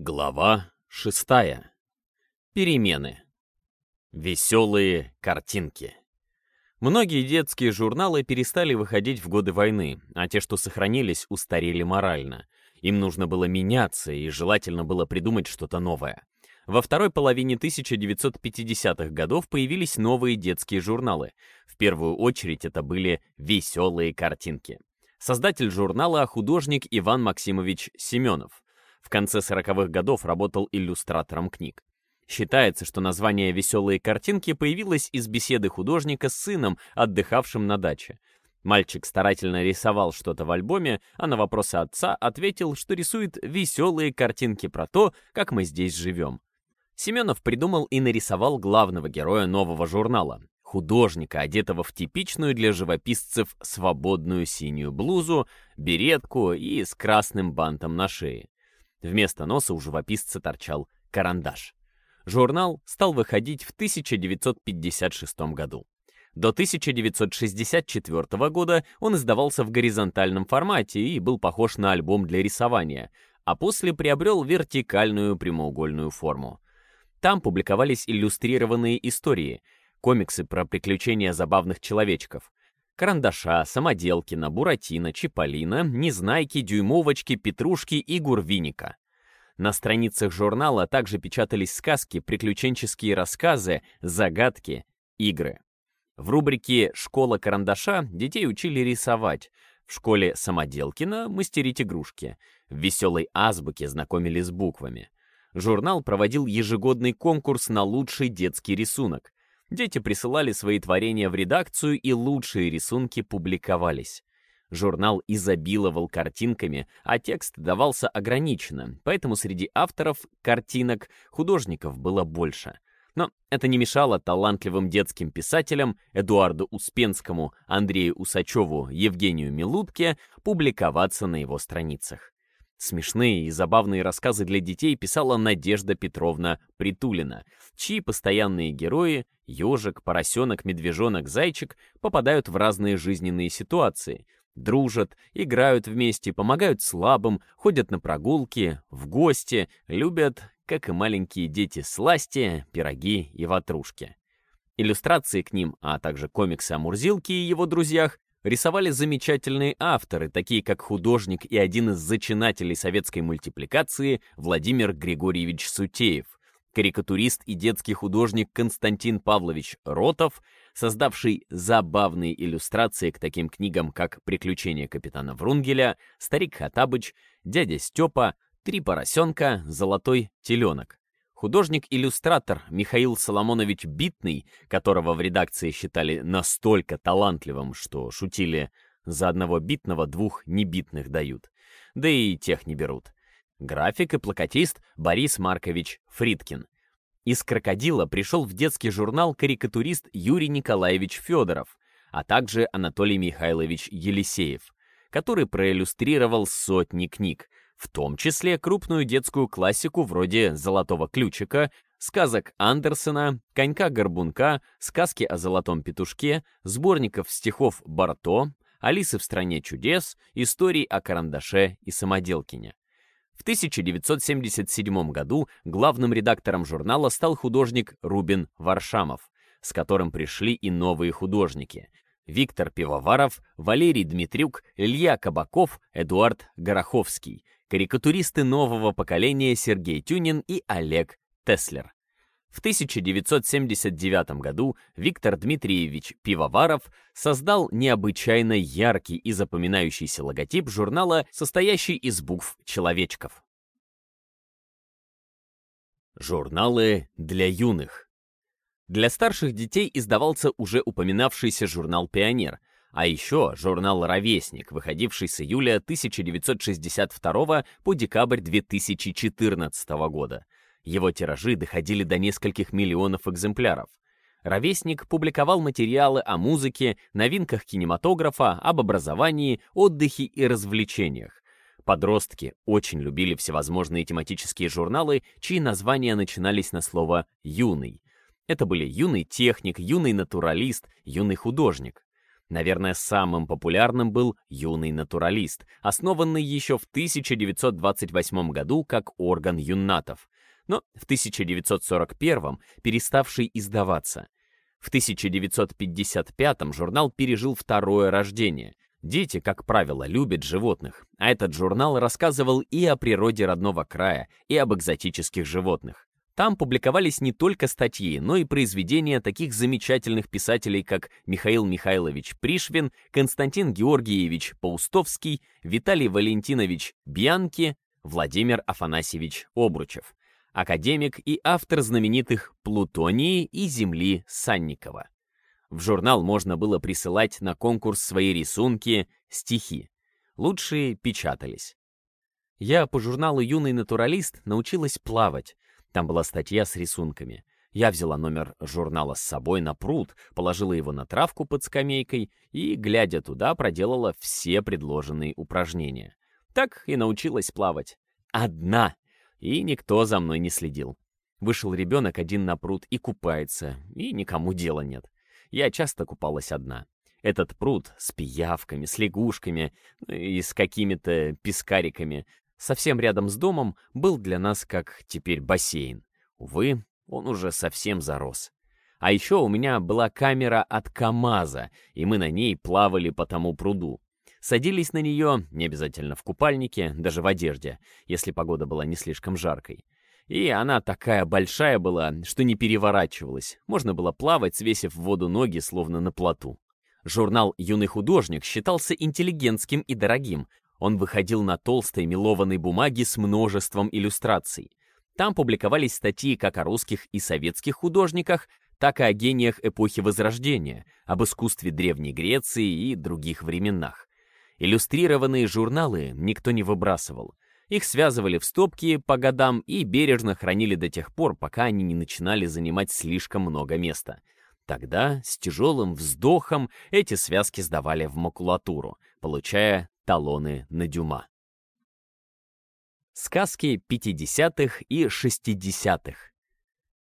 Глава шестая. Перемены. Веселые картинки. Многие детские журналы перестали выходить в годы войны, а те, что сохранились, устарели морально. Им нужно было меняться, и желательно было придумать что-то новое. Во второй половине 1950-х годов появились новые детские журналы. В первую очередь это были «Веселые картинки». Создатель журнала — художник Иван Максимович Семенов. В конце 40-х годов работал иллюстратором книг. Считается, что название «Веселые картинки» появилось из беседы художника с сыном, отдыхавшим на даче. Мальчик старательно рисовал что-то в альбоме, а на вопросы отца ответил, что рисует веселые картинки про то, как мы здесь живем. Семенов придумал и нарисовал главного героя нового журнала — художника, одетого в типичную для живописцев свободную синюю блузу, беретку и с красным бантом на шее. Вместо носа у живописца торчал карандаш. Журнал стал выходить в 1956 году. До 1964 года он издавался в горизонтальном формате и был похож на альбом для рисования, а после приобрел вертикальную прямоугольную форму. Там публиковались иллюстрированные истории, комиксы про приключения забавных человечков, Карандаша, Самоделкина, Буратино, Чиполлино, Незнайки, Дюймовочки, Петрушки и Гурвиника. На страницах журнала также печатались сказки, приключенческие рассказы, загадки, игры. В рубрике «Школа карандаша» детей учили рисовать, в школе Самоделкина — мастерить игрушки, в веселой азбуке знакомили с буквами. Журнал проводил ежегодный конкурс на лучший детский рисунок. Дети присылали свои творения в редакцию, и лучшие рисунки публиковались. Журнал изобиловал картинками, а текст давался ограниченно, поэтому среди авторов картинок художников было больше. Но это не мешало талантливым детским писателям Эдуарду Успенскому, Андрею Усачеву, Евгению Милутке публиковаться на его страницах. Смешные и забавные рассказы для детей писала Надежда Петровна Притулина, чьи постоянные герои — ежик, поросенок, медвежонок, зайчик — попадают в разные жизненные ситуации, дружат, играют вместе, помогают слабым, ходят на прогулки, в гости, любят, как и маленькие дети, сласти, пироги и ватрушки. Иллюстрации к ним, а также комиксы о Мурзилке и его друзьях рисовали замечательные авторы, такие как художник и один из зачинателей советской мультипликации Владимир Григорьевич Сутеев, карикатурист и детский художник Константин Павлович Ротов, создавший забавные иллюстрации к таким книгам, как «Приключения капитана Врунгеля», «Старик Хатабыч», «Дядя Степа», «Три поросенка», «Золотой теленок». Художник-иллюстратор Михаил Соломонович Битный, которого в редакции считали настолько талантливым, что шутили «за одного битного двух небитных дают», да и тех не берут. График и плакатист Борис Маркович Фридкин. Из «Крокодила» пришел в детский журнал карикатурист Юрий Николаевич Федоров, а также Анатолий Михайлович Елисеев, который проиллюстрировал сотни книг, в том числе крупную детскую классику вроде «Золотого ключика», сказок Андерсона, «Конька-горбунка», сказки о золотом петушке, сборников стихов Барто, «Алисы в стране чудес», историй о карандаше и самоделкине. В 1977 году главным редактором журнала стал художник Рубин Варшамов, с которым пришли и новые художники — Виктор Пивоваров, Валерий Дмитрюк, Илья Кабаков, Эдуард Гороховский, карикатуристы нового поколения Сергей Тюнин и Олег Теслер. В 1979 году Виктор Дмитриевич Пивоваров создал необычайно яркий и запоминающийся логотип журнала, состоящий из букв человечков. Журналы для юных. Для старших детей издавался уже упоминавшийся журнал «Пионер», а еще журнал «Ровесник», выходивший с июля 1962 по декабрь 2014 года. Его тиражи доходили до нескольких миллионов экземпляров. «Ровесник» публиковал материалы о музыке, новинках кинематографа, об образовании, отдыхе и развлечениях. Подростки очень любили всевозможные тематические журналы, чьи названия начинались на слово «юный». Это были «юный техник», «юный натуралист», «юный художник». Наверное, самым популярным был «Юный натуралист», основанный еще в 1928 году как орган юннатов, но в 1941 переставший издаваться. В 1955 журнал пережил второе рождение. Дети, как правило, любят животных, а этот журнал рассказывал и о природе родного края, и об экзотических животных. Там публиковались не только статьи, но и произведения таких замечательных писателей, как Михаил Михайлович Пришвин, Константин Георгиевич Паустовский, Виталий Валентинович Бьянки, Владимир Афанасьевич Обручев, академик и автор знаменитых «Плутонии» и «Земли» Санникова. В журнал можно было присылать на конкурс свои рисунки, стихи. Лучшие печатались. Я по журналу «Юный натуралист» научилась плавать, там была статья с рисунками. Я взяла номер журнала с собой на пруд, положила его на травку под скамейкой и, глядя туда, проделала все предложенные упражнения. Так и научилась плавать. Одна. И никто за мной не следил. Вышел ребенок один на пруд и купается, и никому дела нет. Я часто купалась одна. Этот пруд с пиявками, с лягушками и с какими-то пескариками совсем рядом с домом, был для нас как теперь бассейн. Увы, он уже совсем зарос. А еще у меня была камера от КамАЗа, и мы на ней плавали по тому пруду. Садились на нее, не обязательно в купальнике, даже в одежде, если погода была не слишком жаркой. И она такая большая была, что не переворачивалась. Можно было плавать, свесив в воду ноги, словно на плоту. Журнал «Юный художник» считался интеллигентским и дорогим, он выходил на толстой мелованной бумаге с множеством иллюстраций. Там публиковались статьи как о русских и советских художниках, так и о гениях эпохи Возрождения, об искусстве Древней Греции и других временах. Иллюстрированные журналы никто не выбрасывал. Их связывали в стопки по годам и бережно хранили до тех пор, пока они не начинали занимать слишком много места. Тогда с тяжелым вздохом эти связки сдавали в макулатуру, получая талоны на Дюма. Сказки 50-х и 60-х.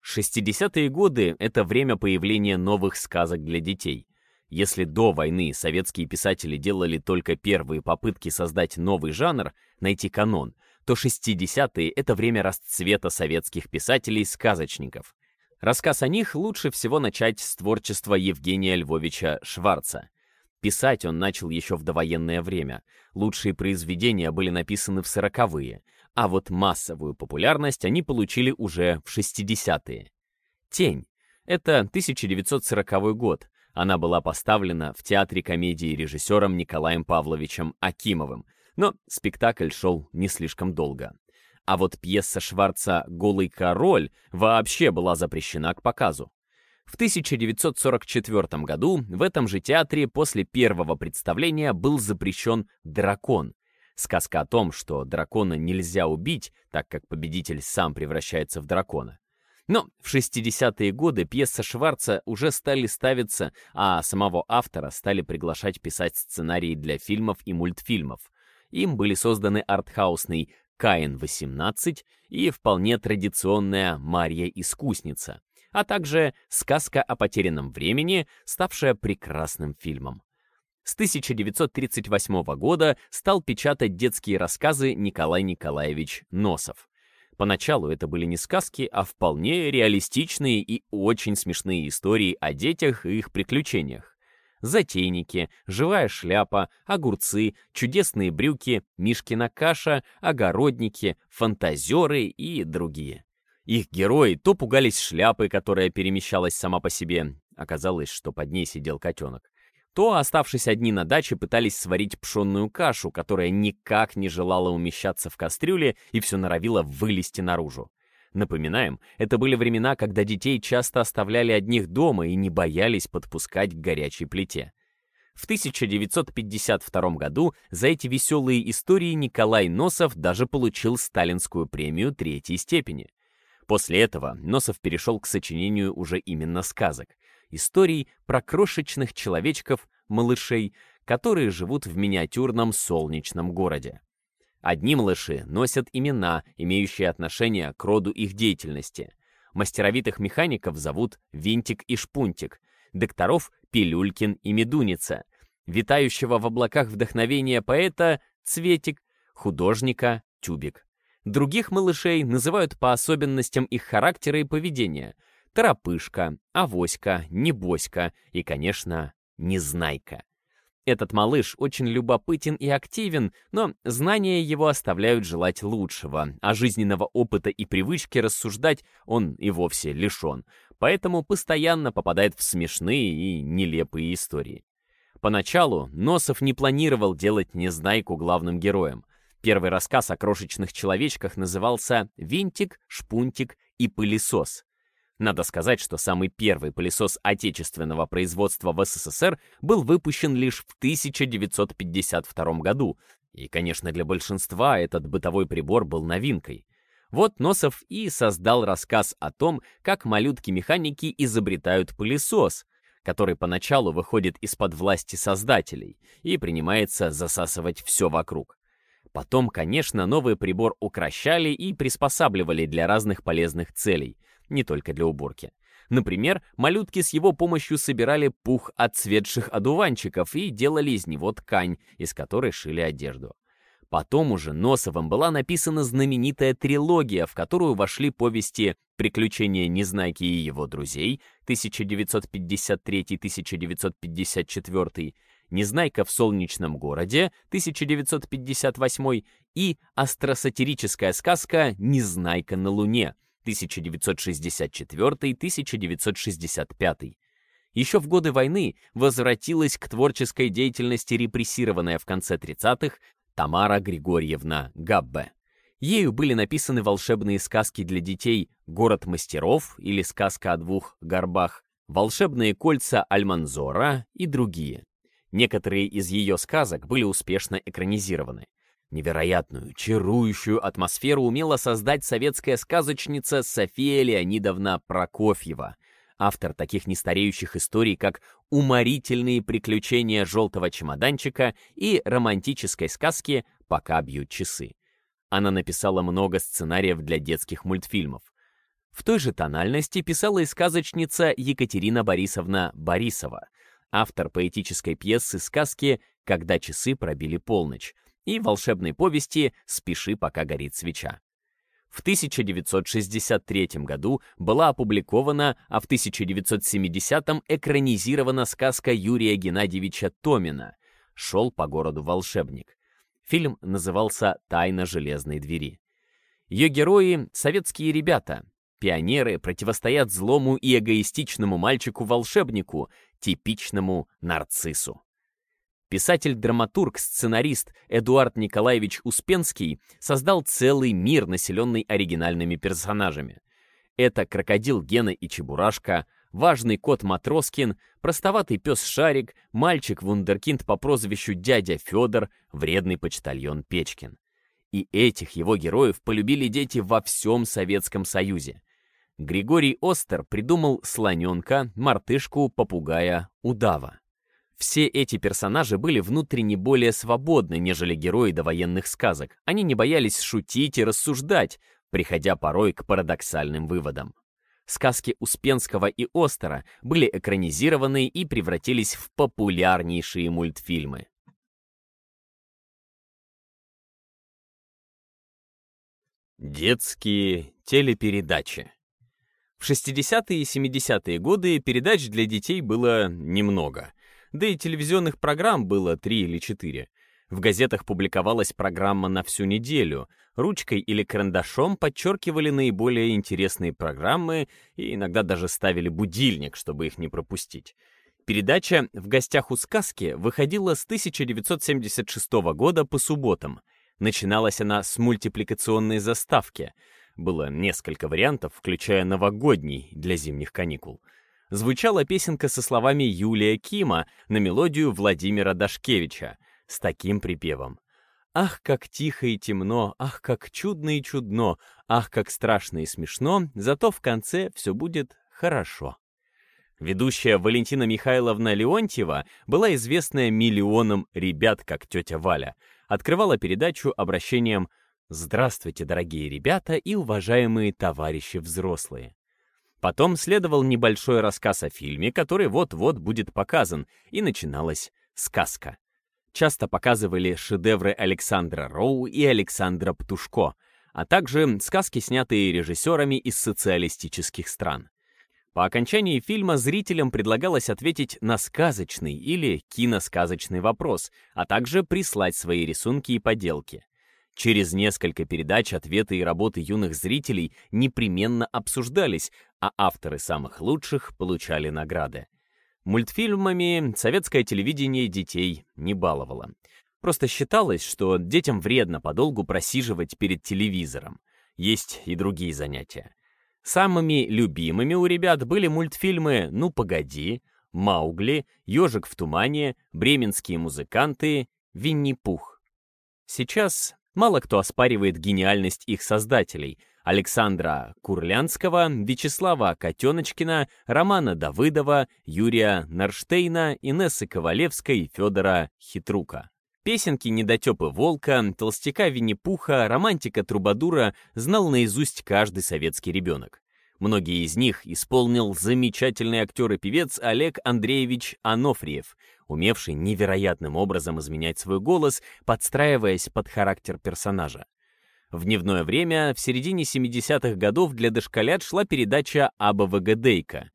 60-е годы — это время появления новых сказок для детей. Если до войны советские писатели делали только первые попытки создать новый жанр, найти канон, то 60-е — это время расцвета советских писателей-сказочников. Рассказ о них лучше всего начать с творчества Евгения Львовича Шварца — Писать он начал еще в довоенное время. Лучшие произведения были написаны в сороковые, а вот массовую популярность они получили уже в 60-е. «Тень» — это 1940 год. Она была поставлена в театре комедии режиссером Николаем Павловичем Акимовым, но спектакль шел не слишком долго. А вот пьеса Шварца «Голый король» вообще была запрещена к показу. В 1944 году в этом же театре после первого представления был запрещен «Дракон». Сказка о том, что дракона нельзя убить, так как победитель сам превращается в дракона. Но в 60-е годы пьеса Шварца уже стали ставиться, а самого автора стали приглашать писать сценарии для фильмов и мультфильмов. Им были созданы артхаусный «Каин-18» и вполне традиционная «Марья-искусница» а также «Сказка о потерянном времени», ставшая прекрасным фильмом. С 1938 года стал печатать детские рассказы Николай Николаевич Носов. Поначалу это были не сказки, а вполне реалистичные и очень смешные истории о детях и их приключениях. Затейники, живая шляпа, огурцы, чудесные брюки, Мишкина каша, огородники, фантазеры и другие. Их герои то пугались шляпы, которая перемещалась сама по себе, оказалось, что под ней сидел котенок, то, оставшись одни на даче, пытались сварить пшенную кашу, которая никак не желала умещаться в кастрюле и все норовила вылезти наружу. Напоминаем, это были времена, когда детей часто оставляли одних дома и не боялись подпускать к горячей плите. В 1952 году за эти веселые истории Николай Носов даже получил сталинскую премию третьей степени. После этого Носов перешел к сочинению уже именно сказок, историй про крошечных человечков, малышей, которые живут в миниатюрном солнечном городе. Одни малыши носят имена, имеющие отношение к роду их деятельности. Мастеровитых механиков зовут Винтик и Шпунтик, докторов Пилюлькин и Медуница, витающего в облаках вдохновения поэта Цветик, художника Тюбик. Других малышей называют по особенностям их характера и поведения. Торопышка, Авоська, Небоська и, конечно, Незнайка. Этот малыш очень любопытен и активен, но знания его оставляют желать лучшего, а жизненного опыта и привычки рассуждать он и вовсе лишен, поэтому постоянно попадает в смешные и нелепые истории. Поначалу Носов не планировал делать Незнайку главным героем. Первый рассказ о крошечных человечках назывался «Винтик, шпунтик и пылесос». Надо сказать, что самый первый пылесос отечественного производства в СССР был выпущен лишь в 1952 году, и, конечно, для большинства этот бытовой прибор был новинкой. Вот Носов и создал рассказ о том, как малютки-механики изобретают пылесос, который поначалу выходит из-под власти создателей и принимается засасывать все вокруг. Потом, конечно, новый прибор укращали и приспосабливали для разных полезных целей, не только для уборки. Например, малютки с его помощью собирали пух от цветших одуванчиков и делали из него ткань, из которой шили одежду. Потом уже Носовым была написана знаменитая трилогия, в которую вошли повести «Приключения Незнайки и его друзей» 1953-1954, «Незнайка в солнечном городе» 1958 и астросатирическая сказка «Незнайка на Луне» 1964-1965. Еще в годы войны возвратилась к творческой деятельности репрессированная в конце 30-х Тамара Григорьевна Габбе. Ею были написаны волшебные сказки для детей «Город мастеров» или «Сказка о двух горбах», «Волшебные кольца Альманзора» и другие. Некоторые из ее сказок были успешно экранизированы. Невероятную, чарующую атмосферу умела создать советская сказочница София Леонидовна Прокофьева, автор таких нестареющих историй, как «Уморительные приключения желтого чемоданчика» и романтической сказки «Пока бьют часы». Она написала много сценариев для детских мультфильмов. В той же тональности писала и сказочница Екатерина Борисовна Борисова, автор поэтической пьесы сказки «Когда часы пробили полночь», и волшебной повести «Спеши, пока горит свеча». В 1963 году была опубликована, а в 1970 экранизирована сказка Юрия Геннадьевича Томина «Шел по городу волшебник». Фильм назывался «Тайна железной двери». Ее герои — советские ребята. Пионеры противостоят злому и эгоистичному мальчику-волшебнику, типичному нарциссу. Писатель-драматург, сценарист Эдуард Николаевич Успенский создал целый мир, населенный оригинальными персонажами. Это крокодил Гена и Чебурашка, важный кот Матроскин, простоватый пес Шарик, мальчик-вундеркинд по прозвищу дядя Федор, вредный почтальон Печкин. И этих его героев полюбили дети во всем Советском Союзе. Григорий Остер придумал слоненка, мартышку, попугая, удава. Все эти персонажи были внутренне более свободны, нежели герои довоенных сказок. Они не боялись шутить и рассуждать, приходя порой к парадоксальным выводам. Сказки Успенского и Остера были экранизированы и превратились в популярнейшие мультфильмы. Детские телепередачи В 60-е и 70-е годы передач для детей было немного — да и телевизионных программ было три или четыре. В газетах публиковалась программа на всю неделю. Ручкой или карандашом подчеркивали наиболее интересные программы и иногда даже ставили будильник, чтобы их не пропустить. Передача «В гостях у сказки» выходила с 1976 года по субботам. Начиналась она с мультипликационной заставки. Было несколько вариантов, включая новогодний для зимних каникул — звучала песенка со словами Юлия Кима на мелодию Владимира Дашкевича с таким припевом. «Ах, как тихо и темно, ах, как чудно и чудно, ах, как страшно и смешно, зато в конце все будет хорошо». Ведущая Валентина Михайловна Леонтьева была известная миллионам ребят, как тетя Валя. Открывала передачу обращением «Здравствуйте, дорогие ребята и уважаемые товарищи взрослые». Потом следовал небольшой рассказ о фильме, который вот-вот будет показан, и начиналась сказка. Часто показывали шедевры Александра Роу и Александра Птушко, а также сказки, снятые режиссерами из социалистических стран. По окончании фильма зрителям предлагалось ответить на сказочный или киносказочный вопрос, а также прислать свои рисунки и поделки. Через несколько передач ответы и работы юных зрителей непременно обсуждались, а авторы самых лучших получали награды. Мультфильмами советское телевидение детей не баловало. Просто считалось, что детям вредно подолгу просиживать перед телевизором. Есть и другие занятия. Самыми любимыми у ребят были мультфильмы «Ну, погоди», «Маугли», «Ежик в тумане», «Бременские музыканты», «Винни-Пух». Сейчас Мало кто оспаривает гениальность их создателей — Александра Курлянского, Вячеслава Котеночкина, Романа Давыдова, Юрия Нарштейна, Инессы Ковалевской Федора Хитрука. Песенки недотепы Волка, толстяка Винни-Пуха, романтика Трубадура знал наизусть каждый советский ребенок. Многие из них исполнил замечательный актер и певец Олег Андреевич Анофриев, умевший невероятным образом изменять свой голос, подстраиваясь под характер персонажа. В дневное время, в середине 70-х годов для дошколят шла передача «Аба Вагадейка».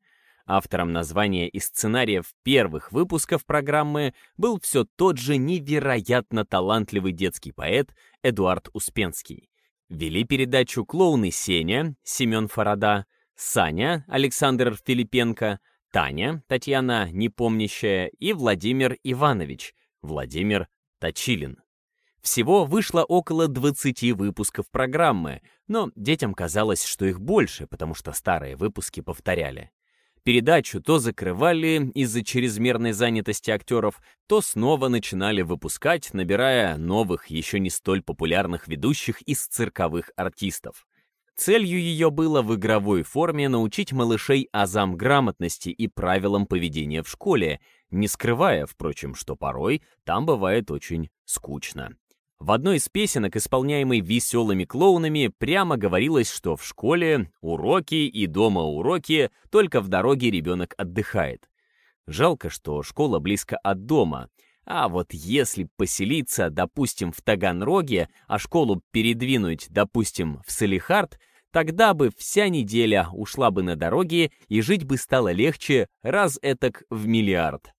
Автором названия и сценариев первых выпусков программы был все тот же невероятно талантливый детский поэт Эдуард Успенский. Вели передачу клоуны Сеня, Семен Фарада, Саня, Александр Филипенко, Таня, Татьяна Непомнящая и Владимир Иванович, Владимир Точилин. Всего вышло около 20 выпусков программы, но детям казалось, что их больше, потому что старые выпуски повторяли. Передачу то закрывали из-за чрезмерной занятости актеров, то снова начинали выпускать, набирая новых, еще не столь популярных ведущих из цирковых артистов. Целью ее было в игровой форме научить малышей азам грамотности и правилам поведения в школе, не скрывая, впрочем, что порой там бывает очень скучно. В одной из песенок, исполняемой веселыми клоунами, прямо говорилось, что в школе уроки и дома уроки, только в дороге ребенок отдыхает. Жалко, что школа близко от дома, а вот если поселиться, допустим, в Таганроге, а школу передвинуть, допустим, в Салихард, тогда бы вся неделя ушла бы на дороге и жить бы стало легче раз этак в миллиард.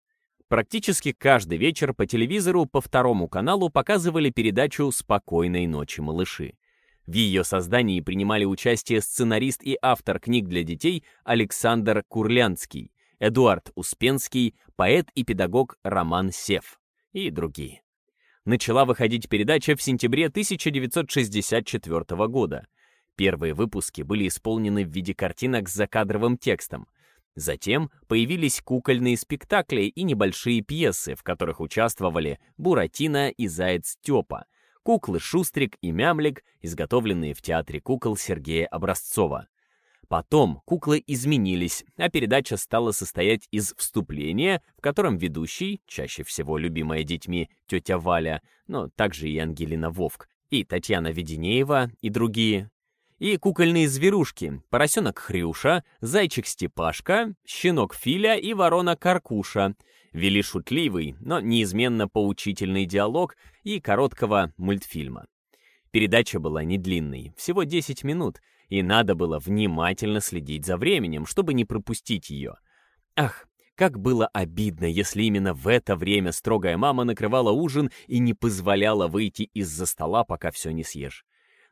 Практически каждый вечер по телевизору по второму каналу показывали передачу «Спокойной ночи, малыши». В ее создании принимали участие сценарист и автор книг для детей Александр Курлянский, Эдуард Успенский, поэт и педагог Роман Сев и другие. Начала выходить передача в сентябре 1964 года. Первые выпуски были исполнены в виде картинок с закадровым текстом. Затем появились кукольные спектакли и небольшие пьесы, в которых участвовали Буратино и Заяц Степа, куклы Шустрик и Мямлик, изготовленные в театре кукол Сергея Образцова. Потом куклы изменились, а передача стала состоять из вступления, в котором ведущий, чаще всего любимая детьми тетя Валя, но также и Ангелина Вовк, и Татьяна Веденеева, и другие, и кукольные зверушки, поросенок Хрюша, зайчик Степашка, щенок Филя и ворона Каркуша, вели шутливый, но неизменно поучительный диалог и короткого мультфильма. Передача была не длинной, всего 10 минут, и надо было внимательно следить за временем, чтобы не пропустить ее. Ах, как было обидно, если именно в это время строгая мама накрывала ужин и не позволяла выйти из-за стола, пока все не съешь.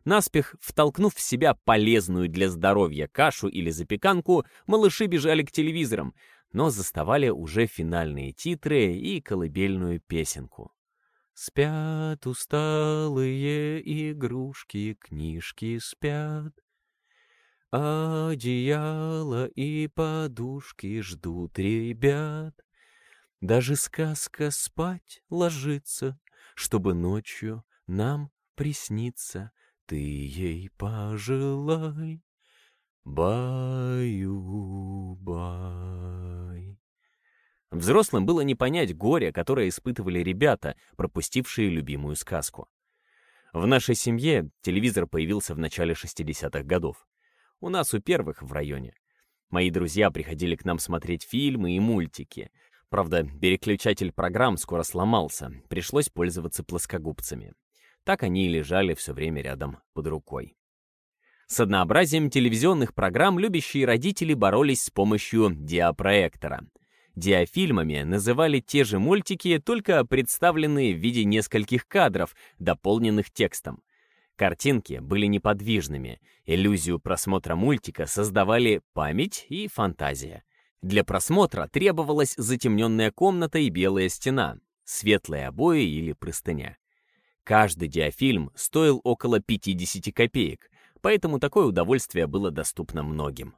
Наспех, втолкнув в себя полезную для здоровья кашу или запеканку, малыши бежали к телевизорам, но заставали уже финальные титры и колыбельную песенку. Спят усталые игрушки, книжки спят. Одеяло и подушки ждут ребят. Даже сказка спать ложится, чтобы ночью нам присниться. Ты ей пожелай, баю-бай. Взрослым было не понять горе, которое испытывали ребята, пропустившие любимую сказку. В нашей семье телевизор появился в начале 60-х годов. У нас у первых в районе. Мои друзья приходили к нам смотреть фильмы и мультики. Правда, переключатель программ скоро сломался, пришлось пользоваться плоскогубцами. Так они и лежали все время рядом под рукой. С однообразием телевизионных программ любящие родители боролись с помощью диапроектора. Диафильмами называли те же мультики, только представленные в виде нескольких кадров, дополненных текстом. Картинки были неподвижными, иллюзию просмотра мультика создавали память и фантазия. Для просмотра требовалась затемненная комната и белая стена, светлые обои или простыня. Каждый диафильм стоил около 50 копеек, поэтому такое удовольствие было доступно многим.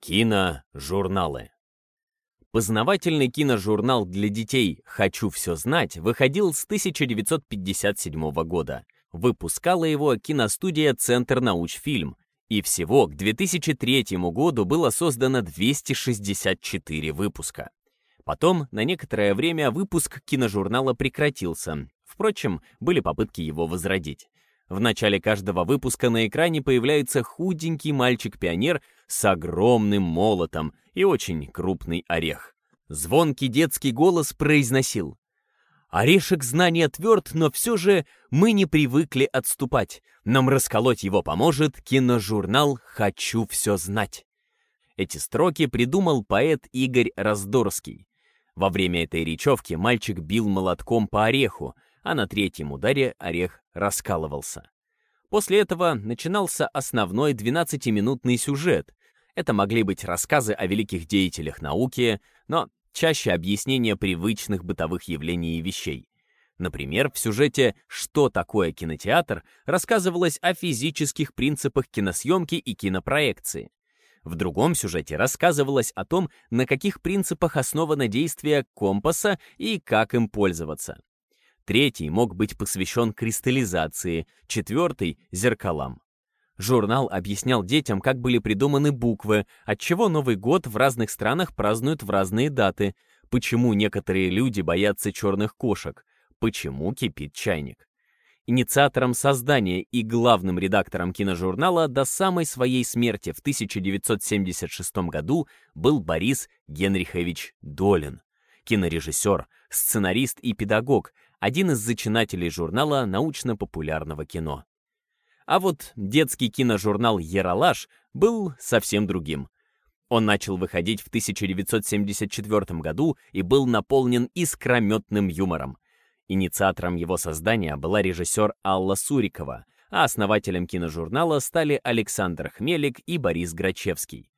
Киножурналы Познавательный киножурнал для детей «Хочу все знать» выходил с 1957 года. Выпускала его киностудия «Центр научфильм», и всего к 2003 году было создано 264 выпуска. Потом, на некоторое время, выпуск киножурнала прекратился. Впрочем, были попытки его возродить. В начале каждого выпуска на экране появляется худенький мальчик-пионер с огромным молотом и очень крупный орех. Звонкий детский голос произносил. Орешек знания тверд, но все же мы не привыкли отступать. Нам расколоть его поможет киножурнал «Хочу все знать». Эти строки придумал поэт Игорь Раздорский. Во время этой речевки мальчик бил молотком по ореху, а на третьем ударе орех раскалывался. После этого начинался основной 12-минутный сюжет. Это могли быть рассказы о великих деятелях науки, но чаще объяснение привычных бытовых явлений и вещей. Например, в сюжете «Что такое кинотеатр» рассказывалось о физических принципах киносъемки и кинопроекции. В другом сюжете рассказывалось о том, на каких принципах основано действие компаса и как им пользоваться. Третий мог быть посвящен кристаллизации, четвертый — зеркалам. Журнал объяснял детям, как были придуманы буквы, отчего Новый год в разных странах празднуют в разные даты, почему некоторые люди боятся черных кошек, почему кипит чайник. Инициатором создания и главным редактором киножурнала до самой своей смерти в 1976 году был Борис Генрихович Долин, кинорежиссер, сценарист и педагог, один из зачинателей журнала научно-популярного кино. А вот детский киножурнал «Ералаш» был совсем другим. Он начал выходить в 1974 году и был наполнен искрометным юмором. Инициатором его создания была режиссер Алла Сурикова, а основателем киножурнала стали Александр Хмелик и Борис Грачевский.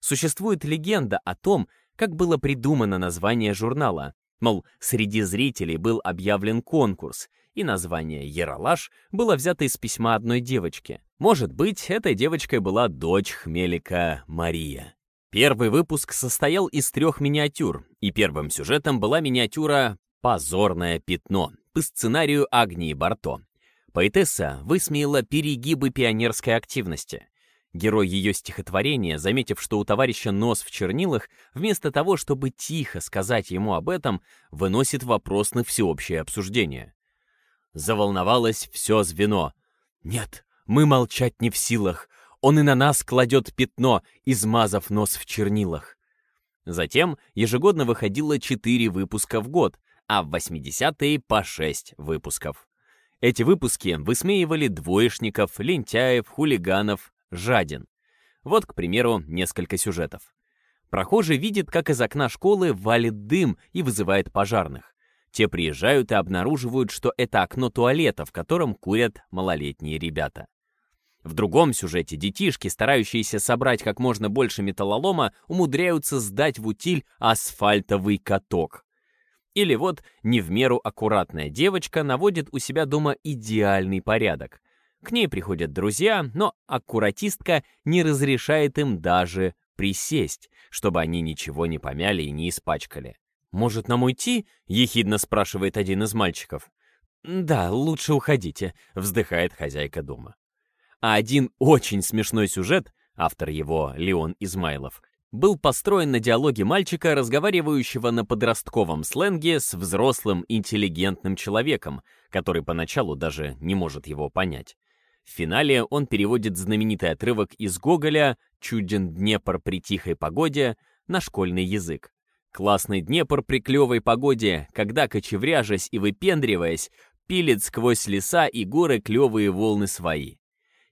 Существует легенда о том, как было придумано название журнала. Мол, среди зрителей был объявлен конкурс, и название «Яралаш» было взято из письма одной девочки. Может быть, этой девочкой была дочь Хмелика Мария. Первый выпуск состоял из трех миниатюр, и первым сюжетом была миниатюра «Позорное пятно» по сценарию Агнии Барто. Поэтесса высмеяла перегибы пионерской активности. Герой ее стихотворения, заметив, что у товарища нос в чернилах, вместо того, чтобы тихо сказать ему об этом, выносит вопрос на всеобщее обсуждение. Заволновалось все звено. «Нет, мы молчать не в силах. Он и на нас кладет пятно, измазав нос в чернилах». Затем ежегодно выходило 4 выпуска в год, а в 80-е по 6 выпусков. Эти выпуски высмеивали двоечников, лентяев, хулиганов, жаден. Вот, к примеру, несколько сюжетов. Прохожий видит, как из окна школы валит дым и вызывает пожарных. Те приезжают и обнаруживают, что это окно туалета, в котором курят малолетние ребята. В другом сюжете детишки, старающиеся собрать как можно больше металлолома, умудряются сдать в утиль асфальтовый каток. Или вот не в меру аккуратная девочка наводит у себя дома идеальный порядок. К ней приходят друзья, но аккуратистка не разрешает им даже присесть, чтобы они ничего не помяли и не испачкали. «Может, нам уйти?» — ехидно спрашивает один из мальчиков. «Да, лучше уходите», — вздыхает хозяйка дома. А один очень смешной сюжет, автор его Леон Измайлов, был построен на диалоге мальчика, разговаривающего на подростковом сленге с взрослым интеллигентным человеком, который поначалу даже не может его понять. В финале он переводит знаменитый отрывок из Гоголя «Чуден Днепр при тихой погоде» на школьный язык. Классный Днепр при клевой погоде, когда, кочевряжась и выпендриваясь, пилит сквозь леса и горы клевые волны свои.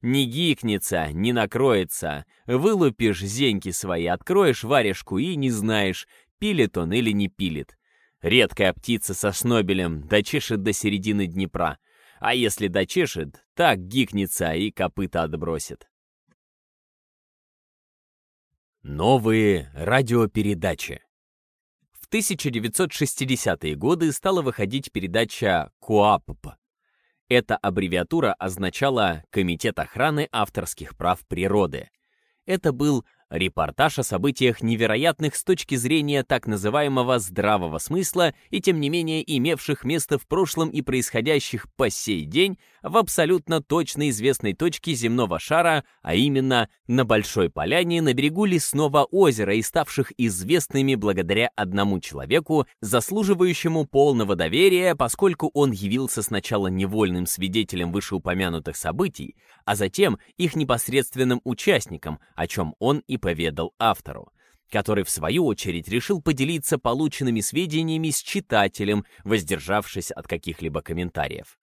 Не гикнется, не накроется, вылупишь зеньки свои, откроешь варежку и не знаешь, пилит он или не пилит. Редкая птица со шнобелем дочешет до середины Днепра, а если дочешет, так гикнется и копыта отбросит. Новые радиопередачи 1960-е годы стала выходить передача КОАПП. Эта аббревиатура означала «Комитет охраны авторских прав природы». Это был Репортаж о событиях невероятных с точки зрения так называемого здравого смысла и тем не менее имевших место в прошлом и происходящих по сей день в абсолютно точно известной точке земного шара, а именно на Большой Поляне на берегу лесного озера и ставших известными благодаря одному человеку, заслуживающему полного доверия, поскольку он явился сначала невольным свидетелем вышеупомянутых событий, а затем их непосредственным участником, о чем он и поведал автору, который, в свою очередь, решил поделиться полученными сведениями с читателем, воздержавшись от каких-либо комментариев.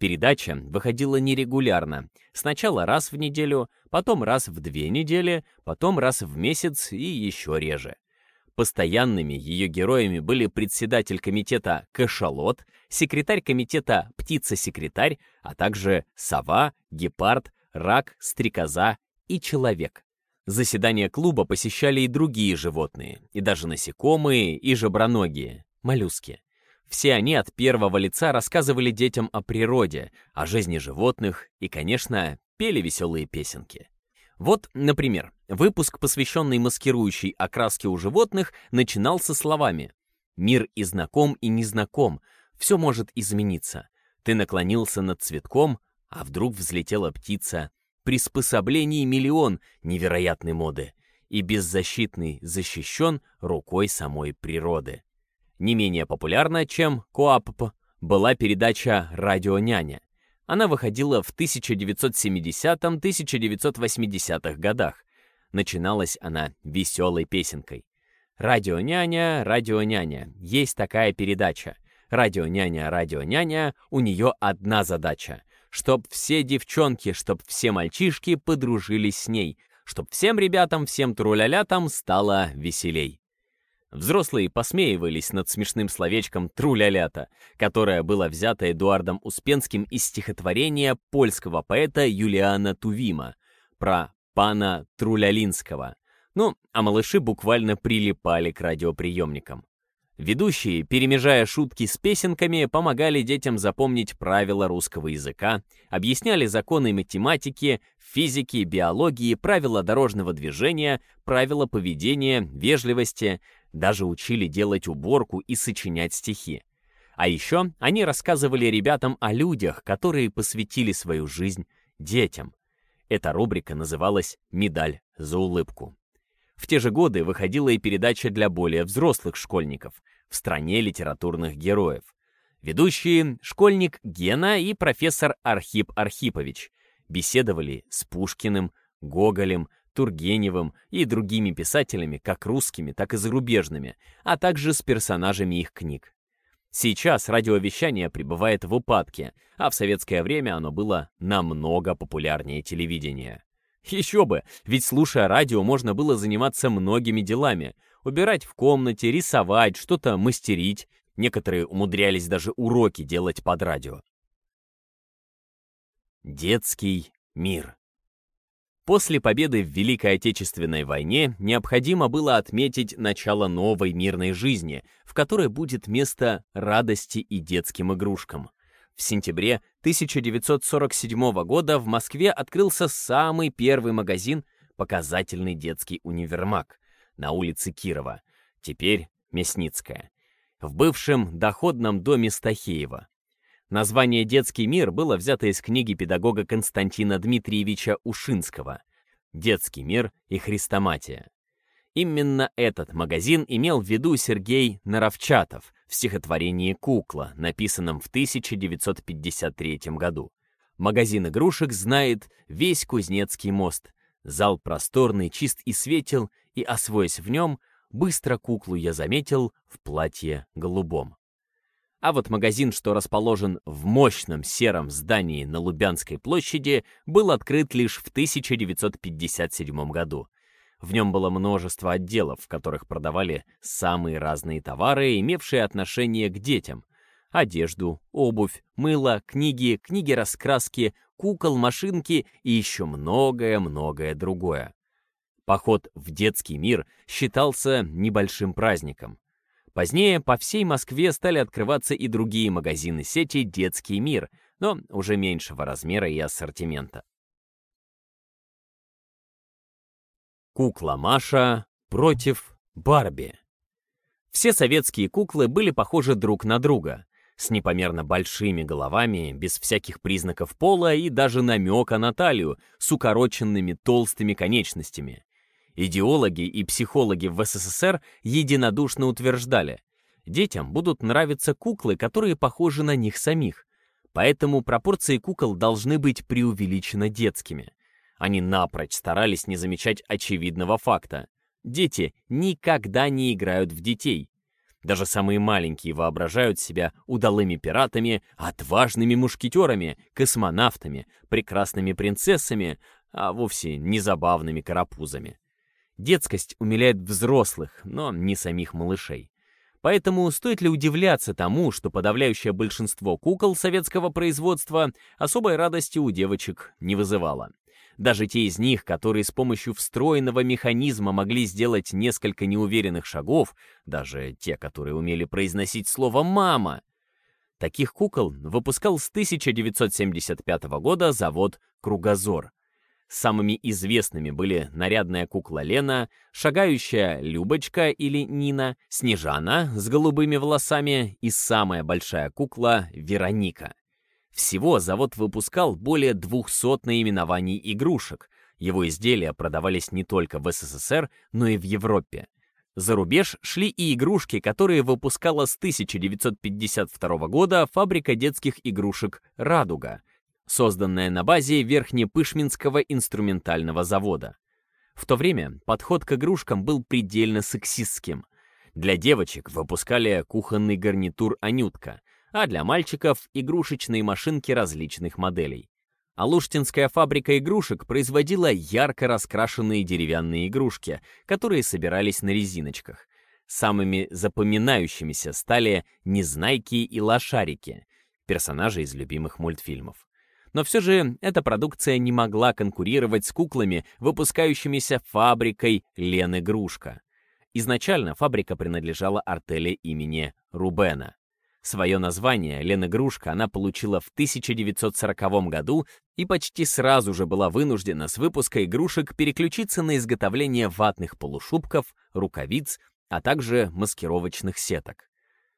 Передача выходила нерегулярно. Сначала раз в неделю, потом раз в две недели, потом раз в месяц и еще реже. Постоянными ее героями были председатель комитета «Кашалот», секретарь комитета «Птица-секретарь», а также сова, гепард, рак, стрекоза и человек. Заседания клуба посещали и другие животные, и даже насекомые, и жаброногие, моллюски. Все они от первого лица рассказывали детям о природе, о жизни животных и, конечно, пели веселые песенки. Вот, например, выпуск, посвященный маскирующей окраске у животных, начинался словами «Мир и знаком, и незнаком, все может измениться. Ты наклонился над цветком, а вдруг взлетела птица, приспособлений миллион невероятной моды, и беззащитный защищен рукой самой природы. Не менее популярна, чем Коапп, была передача «Радио няня». Она выходила в 1970-1980-х годах. Начиналась она веселой песенкой. «Радио няня, радио няня, есть такая передача. Радио няня, радио няня, у нее одна задача чтоб все девчонки, чтоб все мальчишки подружились с ней, чтоб всем ребятам, всем трулялятам стало веселей. Взрослые посмеивались над смешным словечком «трулялята», которое было взято Эдуардом Успенским из стихотворения польского поэта Юлиана Тувима про пана Трулялинского. Ну, а малыши буквально прилипали к радиоприемникам. Ведущие, перемежая шутки с песенками, помогали детям запомнить правила русского языка, объясняли законы математики, физики, биологии, правила дорожного движения, правила поведения, вежливости, даже учили делать уборку и сочинять стихи. А еще они рассказывали ребятам о людях, которые посвятили свою жизнь детям. Эта рубрика называлась «Медаль за улыбку». В те же годы выходила и передача для более взрослых школьников «В стране литературных героев». Ведущие — школьник Гена и профессор Архип Архипович. Беседовали с Пушкиным, Гоголем, Тургеневым и другими писателями, как русскими, так и зарубежными, а также с персонажами их книг. Сейчас радиовещание пребывает в упадке, а в советское время оно было намного популярнее телевидения. Еще бы, ведь слушая радио, можно было заниматься многими делами. Убирать в комнате, рисовать, что-то мастерить. Некоторые умудрялись даже уроки делать под радио. Детский мир. После победы в Великой Отечественной войне необходимо было отметить начало новой мирной жизни, в которой будет место радости и детским игрушкам. В сентябре 1947 года в Москве открылся самый первый магазин «Показательный детский универмаг» на улице Кирова, теперь Мясницкая, в бывшем доходном доме Стахеева. Название «Детский мир» было взято из книги педагога Константина Дмитриевича Ушинского «Детский мир и хрестоматия». Именно этот магазин имел в виду Сергей Наровчатов в стихотворении «Кукла», написанном в 1953 году. Магазин игрушек знает весь Кузнецкий мост. Зал просторный, чист и светел, и, освоясь в нем, быстро куклу я заметил в платье голубом. А вот магазин, что расположен в мощном сером здании на Лубянской площади, был открыт лишь в 1957 году. В нем было множество отделов, в которых продавали самые разные товары, имевшие отношение к детям. Одежду, обувь, мыло, книги, книги-раскраски, кукол, машинки и еще многое-многое другое. Поход в детский мир считался небольшим праздником. Позднее по всей Москве стали открываться и другие магазины сети «Детский мир», но уже меньшего размера и ассортимента. Кукла Маша против Барби. Все советские куклы были похожи друг на друга, с непомерно большими головами, без всяких признаков пола и даже намека на талию, с укороченными толстыми конечностями. Идеологи и психологи в СССР единодушно утверждали, детям будут нравиться куклы, которые похожи на них самих, поэтому пропорции кукол должны быть преувеличенно детскими. Они напрочь старались не замечать очевидного факта. Дети никогда не играют в детей. Даже самые маленькие воображают себя удалыми пиратами, отважными мушкетерами, космонавтами, прекрасными принцессами, а вовсе не забавными карапузами. Детскость умиляет взрослых, но не самих малышей. Поэтому стоит ли удивляться тому, что подавляющее большинство кукол советского производства особой радости у девочек не вызывало. Даже те из них, которые с помощью встроенного механизма могли сделать несколько неуверенных шагов, даже те, которые умели произносить слово «мама», таких кукол выпускал с 1975 года завод «Кругозор», Самыми известными были нарядная кукла Лена, шагающая Любочка или Нина, Снежана с голубыми волосами и самая большая кукла Вероника. Всего завод выпускал более 200 наименований игрушек. Его изделия продавались не только в СССР, но и в Европе. За рубеж шли и игрушки, которые выпускала с 1952 года фабрика детских игрушек «Радуга», созданная на базе Верхнепышминского инструментального завода. В то время подход к игрушкам был предельно сексистским. Для девочек выпускали кухонный гарнитур «Анютка», а для мальчиков — игрушечные машинки различных моделей. Алуштинская фабрика игрушек производила ярко раскрашенные деревянные игрушки, которые собирались на резиночках. Самыми запоминающимися стали Незнайки и Лошарики, персонажи из любимых мультфильмов. Но все же эта продукция не могла конкурировать с куклами, выпускающимися фабрикой Лен Игрушка. Изначально фабрика принадлежала артели имени Рубена. Свое название Лен Игрушка она получила в 1940 году и почти сразу же была вынуждена с выпуска игрушек переключиться на изготовление ватных полушубков, рукавиц, а также маскировочных сеток.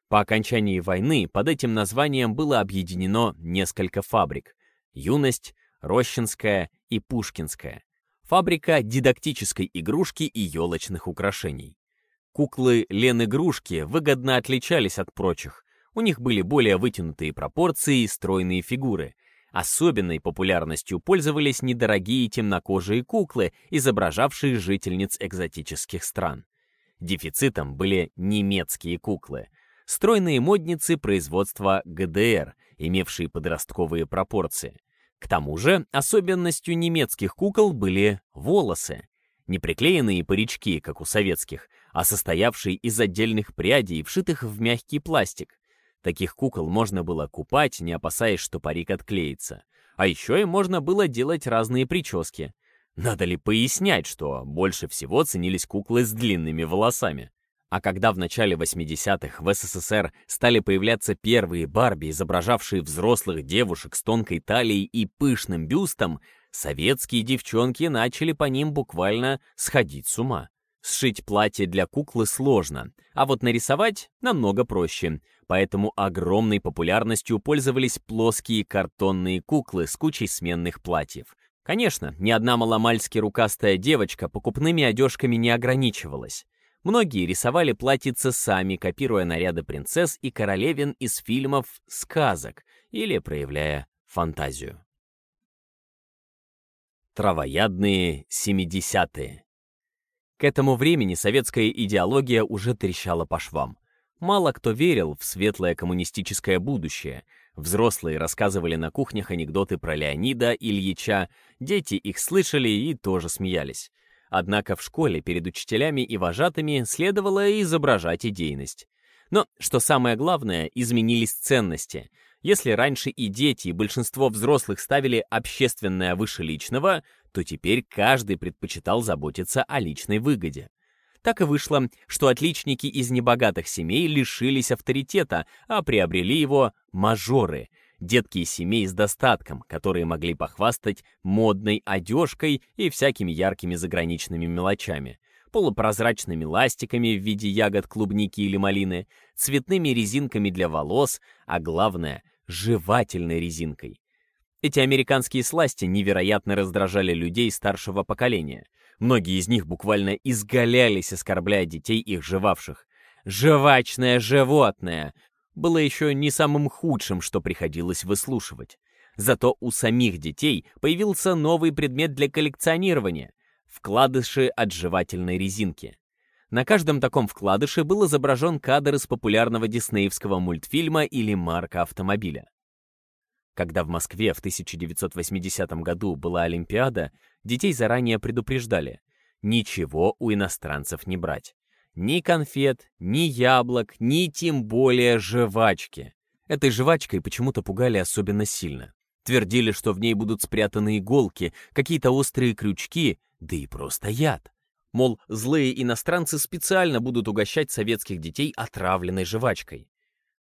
По окончании войны под этим названием было объединено несколько фабрик, Юность, Рощинская и Пушкинская. Фабрика дидактической игрушки и елочных украшений. Куклы Лен-игрушки выгодно отличались от прочих. У них были более вытянутые пропорции и стройные фигуры. Особенной популярностью пользовались недорогие темнокожие куклы, изображавшие жительниц экзотических стран. Дефицитом были немецкие куклы. Стройные модницы производства ГДР, имевшие подростковые пропорции. К тому же особенностью немецких кукол были волосы. Не приклеенные парички, как у советских, а состоявшие из отдельных прядей, вшитых в мягкий пластик. Таких кукол можно было купать, не опасаясь, что парик отклеится. А еще и можно было делать разные прически. Надо ли пояснять, что больше всего ценились куклы с длинными волосами? А когда в начале 80-х в СССР стали появляться первые Барби, изображавшие взрослых девушек с тонкой талией и пышным бюстом, советские девчонки начали по ним буквально сходить с ума. Сшить платье для куклы сложно, а вот нарисовать намного проще, поэтому огромной популярностью пользовались плоские картонные куклы с кучей сменных платьев. Конечно, ни одна маломальски рукастая девочка покупными одежками не ограничивалась. Многие рисовали платьица сами, копируя наряды принцесс и королевин из фильмов «Сказок» или проявляя фантазию. Травоядные 70-е. К этому времени советская идеология уже трещала по швам. Мало кто верил в светлое коммунистическое будущее. Взрослые рассказывали на кухнях анекдоты про Леонида, Ильича, дети их слышали и тоже смеялись. Однако в школе перед учителями и вожатыми следовало изображать идейность. Но, что самое главное, изменились ценности. Если раньше и дети, и большинство взрослых ставили общественное выше личного, то теперь каждый предпочитал заботиться о личной выгоде. Так и вышло, что отличники из небогатых семей лишились авторитета, а приобрели его мажоры, детки из семей с достатком, которые могли похвастать модной одежкой и всякими яркими заграничными мелочами полупрозрачными ластиками в виде ягод клубники или малины, цветными резинками для волос, а главное жевательной резинкой. Эти американские сласти невероятно раздражали людей старшего поколения. Многие из них буквально изгалялись, оскорбляя детей их жевавших. «Жвачное животное!» Было еще не самым худшим, что приходилось выслушивать. Зато у самих детей появился новый предмет для коллекционирования — вкладыши от жевательной резинки. На каждом таком вкладыше был изображен кадр из популярного диснеевского мультфильма или марка автомобиля. Когда в Москве в 1980 году была Олимпиада, детей заранее предупреждали — ничего у иностранцев не брать. Ни конфет, ни яблок, ни тем более жвачки. Этой жвачкой почему-то пугали особенно сильно. Твердили, что в ней будут спрятаны иголки, какие-то острые крючки, да и просто яд. Мол, злые иностранцы специально будут угощать советских детей отравленной жвачкой.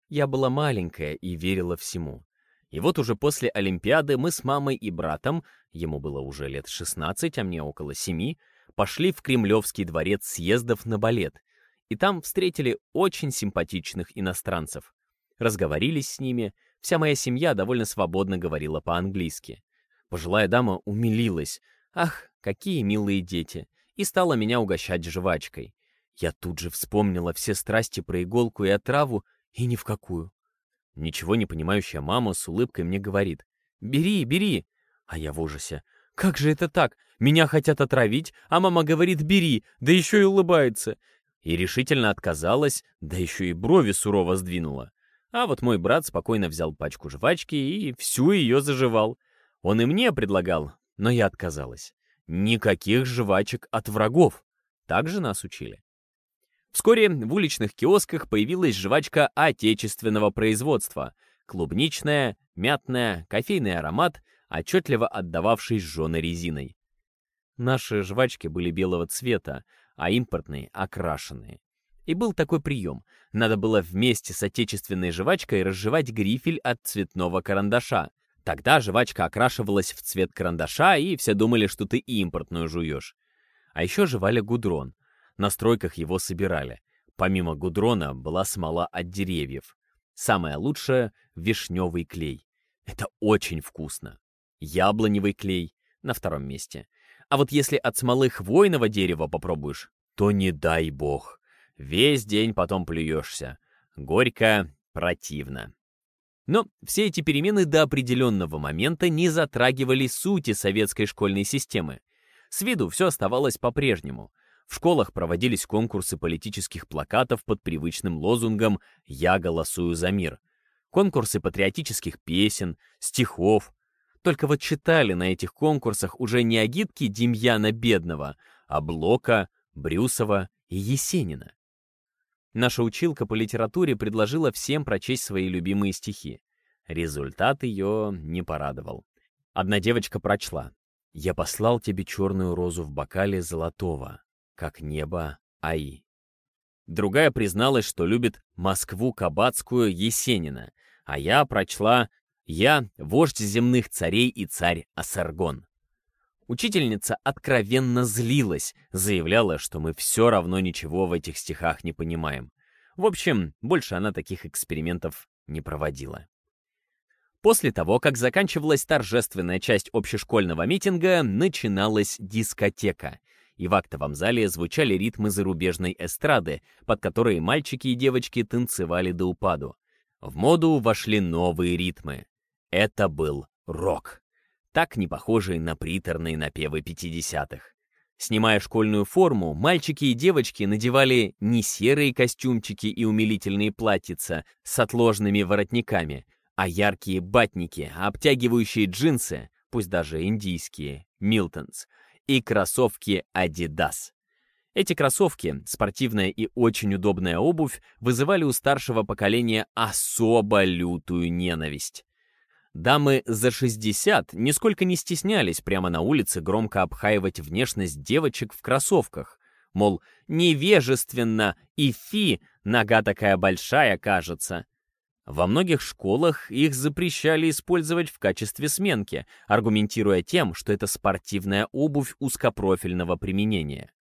Я была маленькая и верила всему. И вот уже после Олимпиады мы с мамой и братом, ему было уже лет 16, а мне около 7, пошли в Кремлевский дворец съездов на балет. И там встретили очень симпатичных иностранцев. Разговорились с ними, вся моя семья довольно свободно говорила по-английски. Пожилая дама умилилась. Ах, какие милые дети! и стала меня угощать жвачкой. Я тут же вспомнила все страсти про иголку и отраву, и ни в какую. Ничего не понимающая мама с улыбкой мне говорит «Бери, бери!» А я в ужасе. «Как же это так? Меня хотят отравить, а мама говорит «бери», да еще и улыбается!» И решительно отказалась, да еще и брови сурово сдвинула. А вот мой брат спокойно взял пачку жвачки и всю ее заживал. Он и мне предлагал, но я отказалась. Никаких жвачек от врагов. Так же нас учили. Вскоре в уличных киосках появилась жвачка отечественного производства. Клубничная, мятная, кофейный аромат, отчетливо отдававший жженой резиной. Наши жвачки были белого цвета, а импортные — окрашенные. И был такой прием. Надо было вместе с отечественной жвачкой разжевать грифель от цветного карандаша. Тогда жвачка окрашивалась в цвет карандаша, и все думали, что ты импортную жуешь. А еще жевали гудрон. На стройках его собирали. Помимо гудрона была смола от деревьев. Самое лучшее — вишневый клей. Это очень вкусно. Яблоневый клей на втором месте. А вот если от смолы хвойного дерева попробуешь, то не дай бог. Весь день потом плюешься. Горько, противно. Но все эти перемены до определенного момента не затрагивали сути советской школьной системы. С виду все оставалось по-прежнему. В школах проводились конкурсы политических плакатов под привычным лозунгом «Я голосую за мир», конкурсы патриотических песен, стихов. Только вот читали на этих конкурсах уже не агитки Демьяна Бедного, а Блока, Брюсова и Есенина. Наша училка по литературе предложила всем прочесть свои любимые стихи. Результат ее не порадовал. Одна девочка прочла. «Я послал тебе черную розу в бокале золотого, как небо Аи». Другая призналась, что любит Москву Кабацкую Есенина, а я прочла «Я — вождь земных царей и царь Асаргон». Учительница откровенно злилась, заявляла, что мы все равно ничего в этих стихах не понимаем. В общем, больше она таких экспериментов не проводила. После того, как заканчивалась торжественная часть общешкольного митинга, начиналась дискотека. И в актовом зале звучали ритмы зарубежной эстрады, под которые мальчики и девочки танцевали до упаду. В моду вошли новые ритмы. Это был рок. так не похожие на приторные напевы 50-х. Снимая школьную форму, мальчики и девочки надевали не серые костюмчики и умилительные платьица с отложными воротниками, а яркие батники, обтягивающие джинсы, пусть даже индийские, Милтонс, и кроссовки Adidas. Эти кроссовки, спортивная и очень удобная обувь, вызывали у старшего поколения особо лютую ненависть. Дамы за 60 нисколько не стеснялись прямо на улице громко обхаивать внешность девочек в кроссовках. Мол, невежественно, и фи, нога такая большая, кажется. Во многих школах их запрещали использовать в качестве сменки, аргументируя тем, что это спортивная обувь узкопрофильного применения.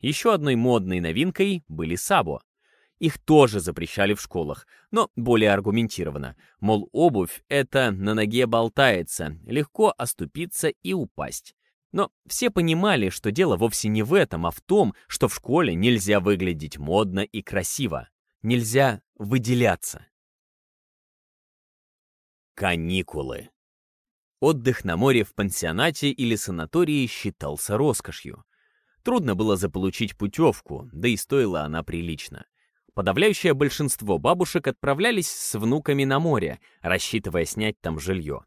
Еще одной модной новинкой были сабо. Их тоже запрещали в школах, но более аргументированно. Мол, обувь — это на ноге болтается, легко оступиться и упасть. Но все понимали, что дело вовсе не в этом, а в том, что в школе нельзя выглядеть модно и красиво. Нельзя выделяться. Каникулы. Отдых на море в пансионате или санатории считался роскошью. Трудно было заполучить путевку, да и стоила она прилично. Подавляющее большинство бабушек отправлялись с внуками на море, рассчитывая снять там жилье.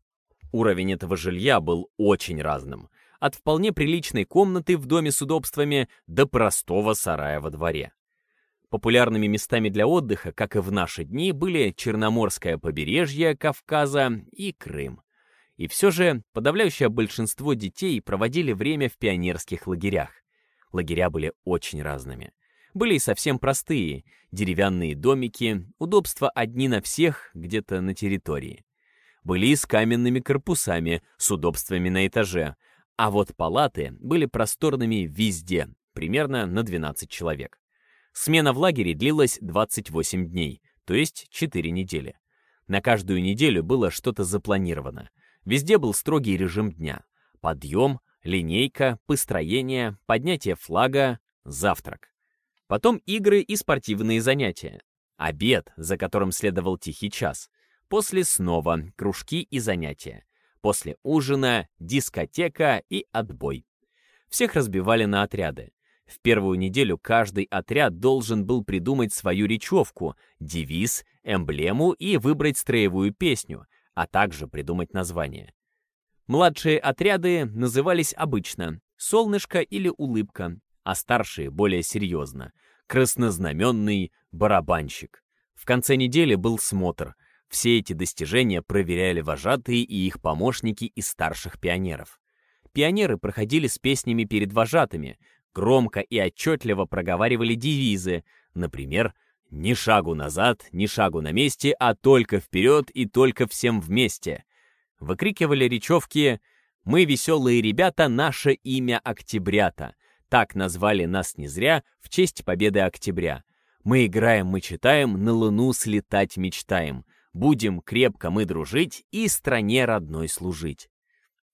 Уровень этого жилья был очень разным. От вполне приличной комнаты в доме с удобствами до простого сарая во дворе. Популярными местами для отдыха, как и в наши дни, были Черноморское побережье Кавказа и Крым. И все же подавляющее большинство детей проводили время в пионерских лагерях. Лагеря были очень разными. Были совсем простые, деревянные домики, удобства одни на всех, где-то на территории. Были и с каменными корпусами, с удобствами на этаже, а вот палаты были просторными везде, примерно на 12 человек. Смена в лагере длилась 28 дней, то есть 4 недели. На каждую неделю было что-то запланировано. Везде был строгий режим дня. Подъем, линейка, построение, поднятие флага, завтрак. Потом игры и спортивные занятия. Обед, за которым следовал тихий час. После снова кружки и занятия. После ужина дискотека и отбой. Всех разбивали на отряды. В первую неделю каждый отряд должен был придумать свою речевку, девиз, эмблему и выбрать строевую песню, а также придумать название. Младшие отряды назывались обычно «Солнышко» или «Улыбка», а старшие более серьезно «Краснознаменный барабанщик». В конце недели был смотр. Все эти достижения проверяли вожатые и их помощники из старших пионеров. Пионеры проходили с песнями перед вожатыми, громко и отчетливо проговаривали девизы, например, «Ни шагу назад, ни шагу на месте, а только вперед и только всем вместе», Выкрикивали речевки «Мы веселые ребята, наше имя Октябрята». Так назвали нас не зря в честь победы Октября. Мы играем, мы читаем, на луну слетать мечтаем. Будем крепко мы дружить и стране родной служить.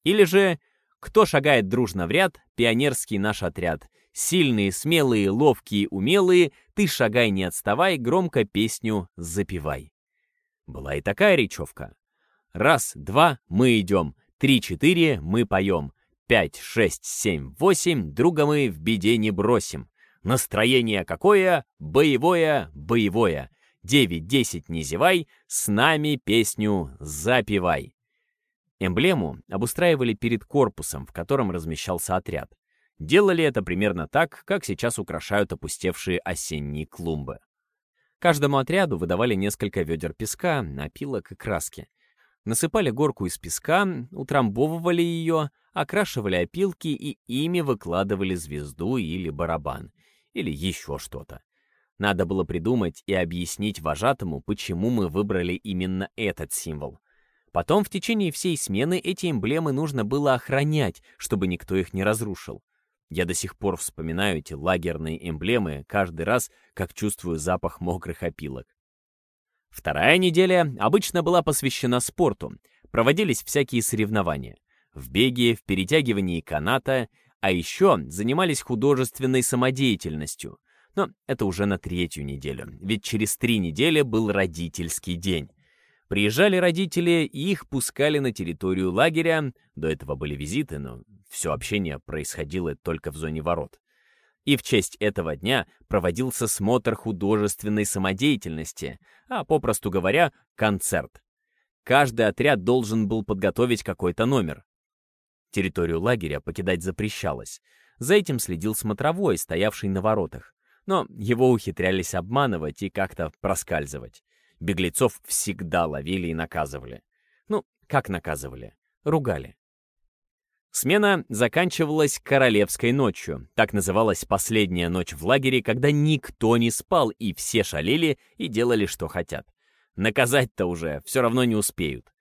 Или же «Кто шагает дружно в ряд, пионерский наш отряд. Сильные, смелые, ловкие, умелые, ты шагай, не отставай, громко песню запевай». Была и такая речевка. Раз, два, мы идем. Три, четыре, мы поем. Пять, шесть, семь, восемь, друга мы в беде не бросим. Настроение какое? Боевое, боевое. Девять, десять, не зевай, с нами песню запевай. Эмблему обустраивали перед корпусом, в котором размещался отряд. Делали это примерно так, как сейчас украшают опустевшие осенние клумбы. Каждому отряду выдавали несколько ведер песка, опилок и краски. Насыпали горку из песка, утрамбовывали ее, окрашивали опилки и ими выкладывали звезду или барабан, или еще что-то. Надо было придумать и объяснить вожатому, почему мы выбрали именно этот символ. Потом в течение всей смены эти эмблемы нужно было охранять, чтобы никто их не разрушил. Я до сих пор вспоминаю эти лагерные эмблемы каждый раз, как чувствую запах мокрых опилок. Вторая неделя обычно была посвящена спорту. Проводились всякие соревнования. В беге, в перетягивании каната, а еще занимались художественной самодеятельностью. Но это уже на третью неделю, ведь через три недели был родительский день. Приезжали родители, и их пускали на территорию лагеря. До этого были визиты, но все общение происходило только в зоне ворот. И в честь этого дня проводился смотр художественной самодеятельности, а, попросту говоря, концерт. Каждый отряд должен был подготовить какой-то номер. Территорию лагеря покидать запрещалось. За этим следил смотровой, стоявший на воротах. Но его ухитрялись обманывать и как-то проскальзывать. Беглецов всегда ловили и наказывали. Ну, как наказывали? Ругали. Смена заканчивалась королевской ночью. Так называлась последняя ночь в лагере, когда никто не спал, и все шалили и делали, что хотят. Наказать-то уже все равно не успеют.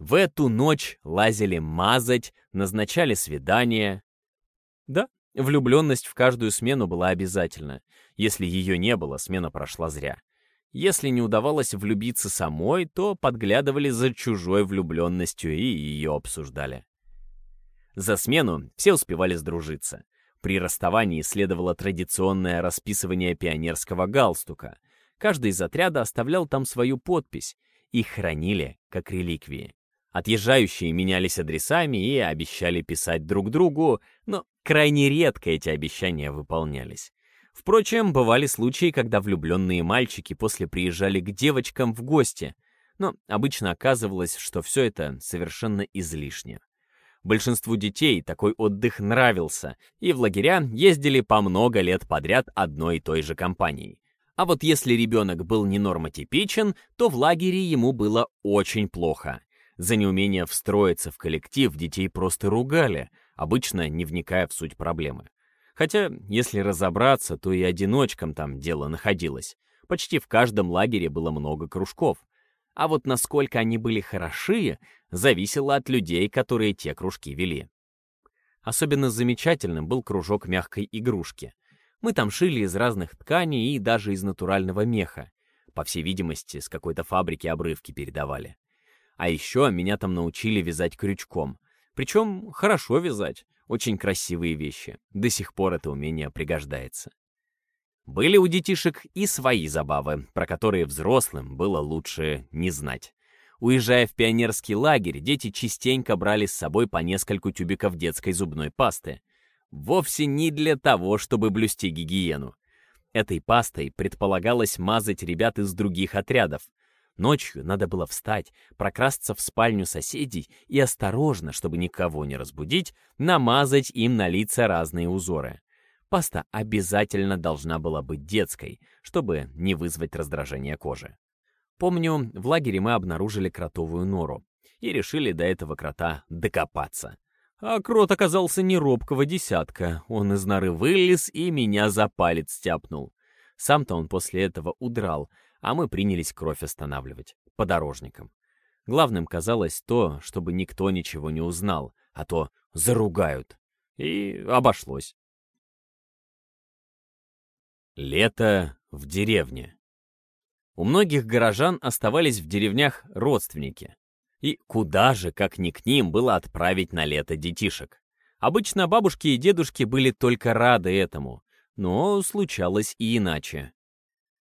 В эту ночь лазили мазать, назначали свидания. Да, влюбленность в каждую смену была обязательна. Если ее не было, смена прошла зря. Если не удавалось влюбиться самой, то подглядывали за чужой влюбленностью и ее обсуждали. За смену все успевали сдружиться. При расставании следовало традиционное расписывание пионерского галстука. Каждый из отряда оставлял там свою подпись. Их хранили как реликвии. Отъезжающие менялись адресами и обещали писать друг другу, но крайне редко эти обещания выполнялись. Впрочем, бывали случаи, когда влюбленные мальчики после приезжали к девочкам в гости, но обычно оказывалось, что все это совершенно излишне. Большинству детей такой отдых нравился, и в лагеря ездили по много лет подряд одной и той же компанией. А вот если ребенок был не нормотипичен, то в лагере ему было очень плохо. За неумение встроиться в коллектив детей просто ругали, обычно не вникая в суть проблемы. Хотя, если разобраться, то и одиночкам там дело находилось. Почти в каждом лагере было много кружков. А вот насколько они были хороши, зависело от людей, которые те кружки вели. Особенно замечательным был кружок мягкой игрушки. Мы там шили из разных тканей и даже из натурального меха. По всей видимости, с какой-то фабрики обрывки передавали. А еще меня там научили вязать крючком. Причем хорошо вязать, очень красивые вещи. До сих пор это умение пригождается. Были у детишек и свои забавы, про которые взрослым было лучше не знать. Уезжая в пионерский лагерь, дети частенько брали с собой по нескольку тюбиков детской зубной пасты. Вовсе не для того, чтобы блюсти гигиену. Этой пастой предполагалось мазать ребят из других отрядов. Ночью надо было встать, прокрасться в спальню соседей и осторожно, чтобы никого не разбудить, намазать им на лица разные узоры. Паста обязательно должна была быть детской, чтобы не вызвать раздражение кожи. Помню, в лагере мы обнаружили кротовую нору и решили до этого крота докопаться. А крот оказался не робкого десятка. Он из норы вылез и меня за палец стяпнул. Сам-то он после этого удрал, а мы принялись кровь останавливать, подорожникам. Главным казалось то, чтобы никто ничего не узнал, а то заругают. И обошлось. Лето в деревне. У многих горожан оставались в деревнях родственники. И куда же, как ни к ним, было отправить на лето детишек? Обычно бабушки и дедушки были только рады этому, но случалось и иначе.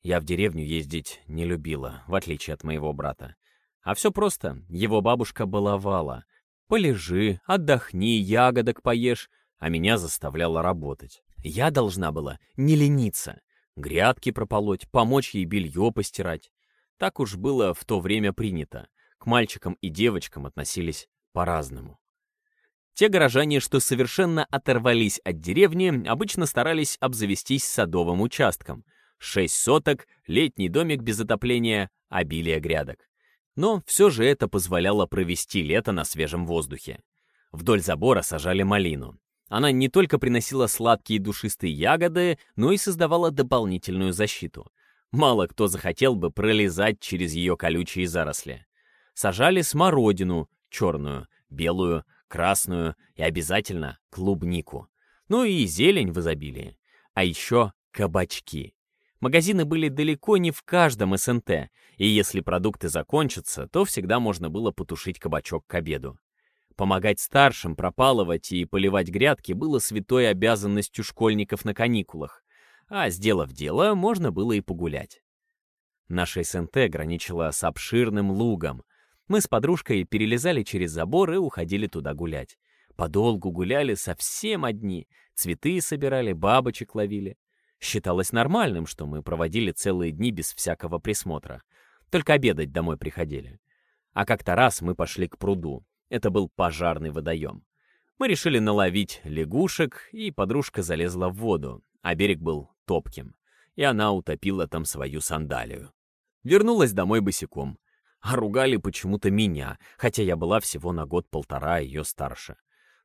Я в деревню ездить не любила, в отличие от моего брата. А все просто, его бабушка баловала. Полежи, отдохни, ягодок поешь, а меня заставляла работать. Я должна была не лениться, грядки прополоть, помочь ей белье постирать. Так уж было в то время принято. К мальчикам и девочкам относились по-разному. Те горожане, что совершенно оторвались от деревни, обычно старались обзавестись садовым участком. Шесть соток, летний домик без отопления, обилие грядок. Но все же это позволяло провести лето на свежем воздухе. Вдоль забора сажали малину. Она не только приносила сладкие душистые ягоды, но и создавала дополнительную защиту. Мало кто захотел бы пролезать через ее колючие заросли. Сажали смородину, черную, белую, красную и обязательно клубнику. Ну и зелень в изобилии. А еще кабачки. Магазины были далеко не в каждом СНТ, и если продукты закончатся, то всегда можно было потушить кабачок к обеду. Помогать старшим пропалывать и поливать грядки было святой обязанностью школьников на каникулах, а, сделав дело, можно было и погулять. Наша СНТ граничила с обширным лугом. Мы с подружкой перелезали через забор и уходили туда гулять. Подолгу гуляли совсем одни, цветы собирали, бабочек ловили. Считалось нормальным, что мы проводили целые дни без всякого присмотра. Только обедать домой приходили. А как-то раз мы пошли к пруду. Это был пожарный водоем. Мы решили наловить лягушек, и подружка залезла в воду, а берег был топким, и она утопила там свою сандалию. Вернулась домой босиком. А ругали почему-то меня, хотя я была всего на год-полтора ее старше.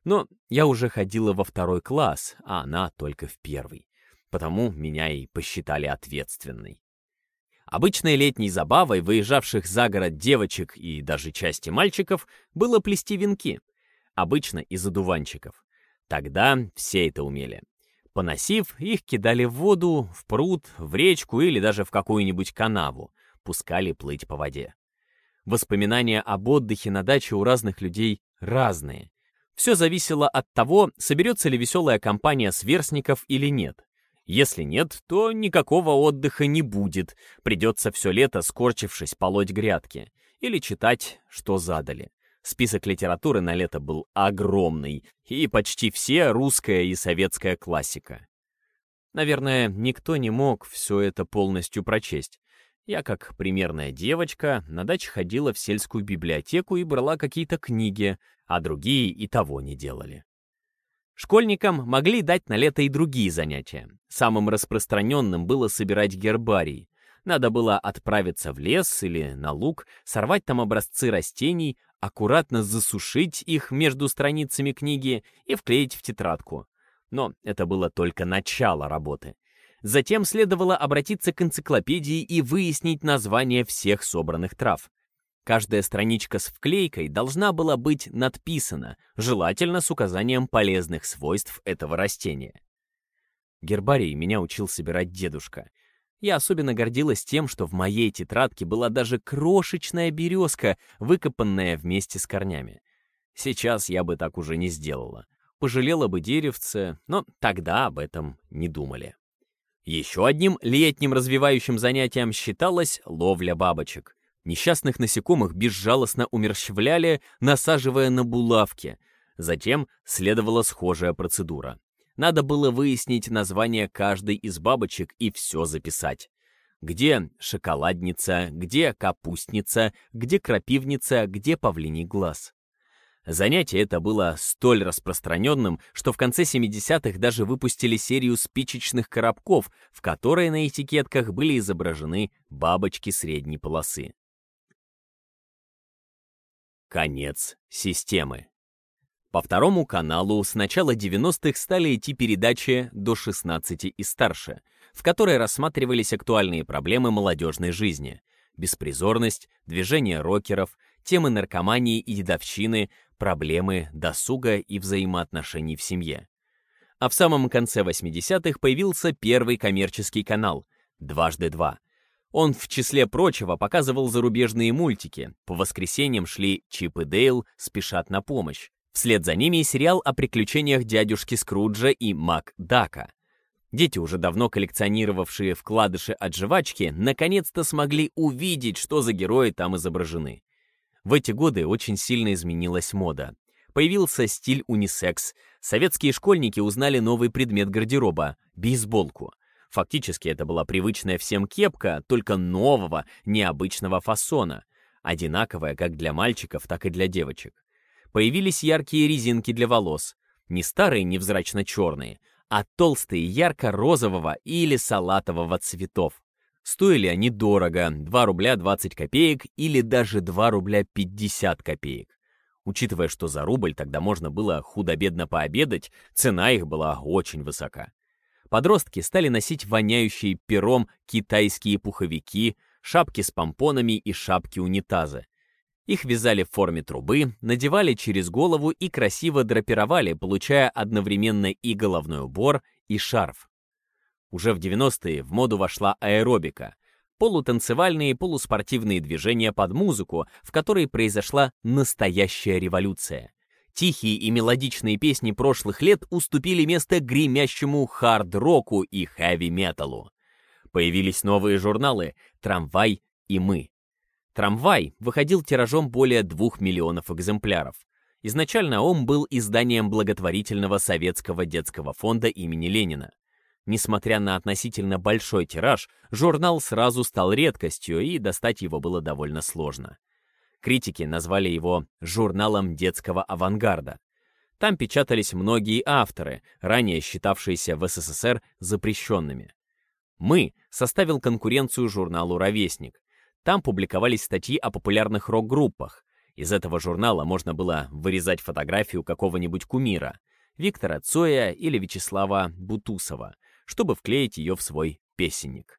Но я уже ходила во второй класс, а она только в первый. Потому меня и посчитали ответственной. Обычной летней забавой выезжавших за город девочек и даже части мальчиков было плести венки. Обычно из одуванчиков. Тогда все это умели. Поносив, их кидали в воду, в пруд, в речку или даже в какую-нибудь канаву. Пускали плыть по воде. Воспоминания об отдыхе на даче у разных людей разные. Все зависело от того, соберется ли веселая компания сверстников или нет. Если нет, то никакого отдыха не будет, придется все лето, скорчившись, полоть грядки. Или читать, что задали. Список литературы на лето был огромный, и почти все русская и советская классика. Наверное, никто не мог все это полностью прочесть. Я, как примерная девочка, на даче ходила в сельскую библиотеку и брала какие-то книги, а другие и того не делали. Школьникам могли дать на лето и другие занятия. Самым распространенным было собирать гербарий. Надо было отправиться в лес или на луг, сорвать там образцы растений, аккуратно засушить их между страницами книги и вклеить в тетрадку. Но это было только начало работы. Затем следовало обратиться к энциклопедии и выяснить название всех собранных трав. Каждая страничка с вклейкой должна была быть надписана, желательно с указанием полезных свойств этого растения. Гербарий меня учил собирать дедушка. Я особенно гордилась тем, что в моей тетрадке была даже крошечная березка, выкопанная вместе с корнями. Сейчас я бы так уже не сделала. Пожалела бы деревце, но тогда об этом не думали. Еще одним летним развивающим занятием считалась ловля бабочек. Несчастных насекомых безжалостно умерщвляли, насаживая на булавки. Затем следовала схожая процедура. Надо было выяснить название каждой из бабочек и все записать. Где шоколадница, где капустница, где крапивница, где павлиний глаз. Занятие это было столь распространенным, что в конце 70-х даже выпустили серию спичечных коробков, в которой на этикетках были изображены бабочки средней полосы. Конец системы. По второму каналу с начала 90-х стали идти передачи до 16 и старше, в которой рассматривались актуальные проблемы молодежной жизни, беспризорность, движение рокеров, темы наркомании и дедовщины, проблемы досуга и взаимоотношений в семье. А в самом конце 80-х появился первый коммерческий канал «Дважды два», он, в числе прочего, показывал зарубежные мультики. По воскресеньям шли Чип и Дейл спешат на помощь. Вслед за ними сериал о приключениях дядюшки Скруджа и Мак Дака. Дети, уже давно коллекционировавшие вкладыши от жвачки, наконец-то смогли увидеть, что за герои там изображены. В эти годы очень сильно изменилась мода. Появился стиль унисекс. Советские школьники узнали новый предмет гардероба — бейсболку — Фактически это была привычная всем кепка, только нового, необычного фасона, одинаковая как для мальчиков, так и для девочек. Появились яркие резинки для волос, не старые невзрачно-черные, а толстые ярко-розового или салатового цветов. Стоили они дорого, 2 рубля 20 копеек или даже 2 рубля 50 копеек. Учитывая, что за рубль тогда можно было худо-бедно пообедать, цена их была очень высока подростки стали носить воняющие пером китайские пуховики, шапки с помпонами и шапки унитаза. Их вязали в форме трубы, надевали через голову и красиво драпировали, получая одновременно и головной убор, и шарф. Уже в 90-е в моду вошла аэробика — полутанцевальные полуспортивные движения под музыку, в которой произошла настоящая революция. Тихие и мелодичные песни прошлых лет уступили место гремящему хард-року и хэви-металу. Появились новые журналы «Трамвай» и «Мы». «Трамвай» выходил тиражом более двух миллионов экземпляров. Изначально он был изданием благотворительного советского детского фонда имени Ленина. Несмотря на относительно большой тираж, журнал сразу стал редкостью, и достать его было довольно сложно. Критики назвали его «журналом детского авангарда». Там печатались многие авторы, ранее считавшиеся в СССР запрещенными. «Мы» составил конкуренцию журналу «Ровесник». Там публиковались статьи о популярных рок-группах. Из этого журнала можно было вырезать фотографию какого-нибудь кумира, Виктора Цоя или Вячеслава Бутусова, чтобы вклеить ее в свой песенник.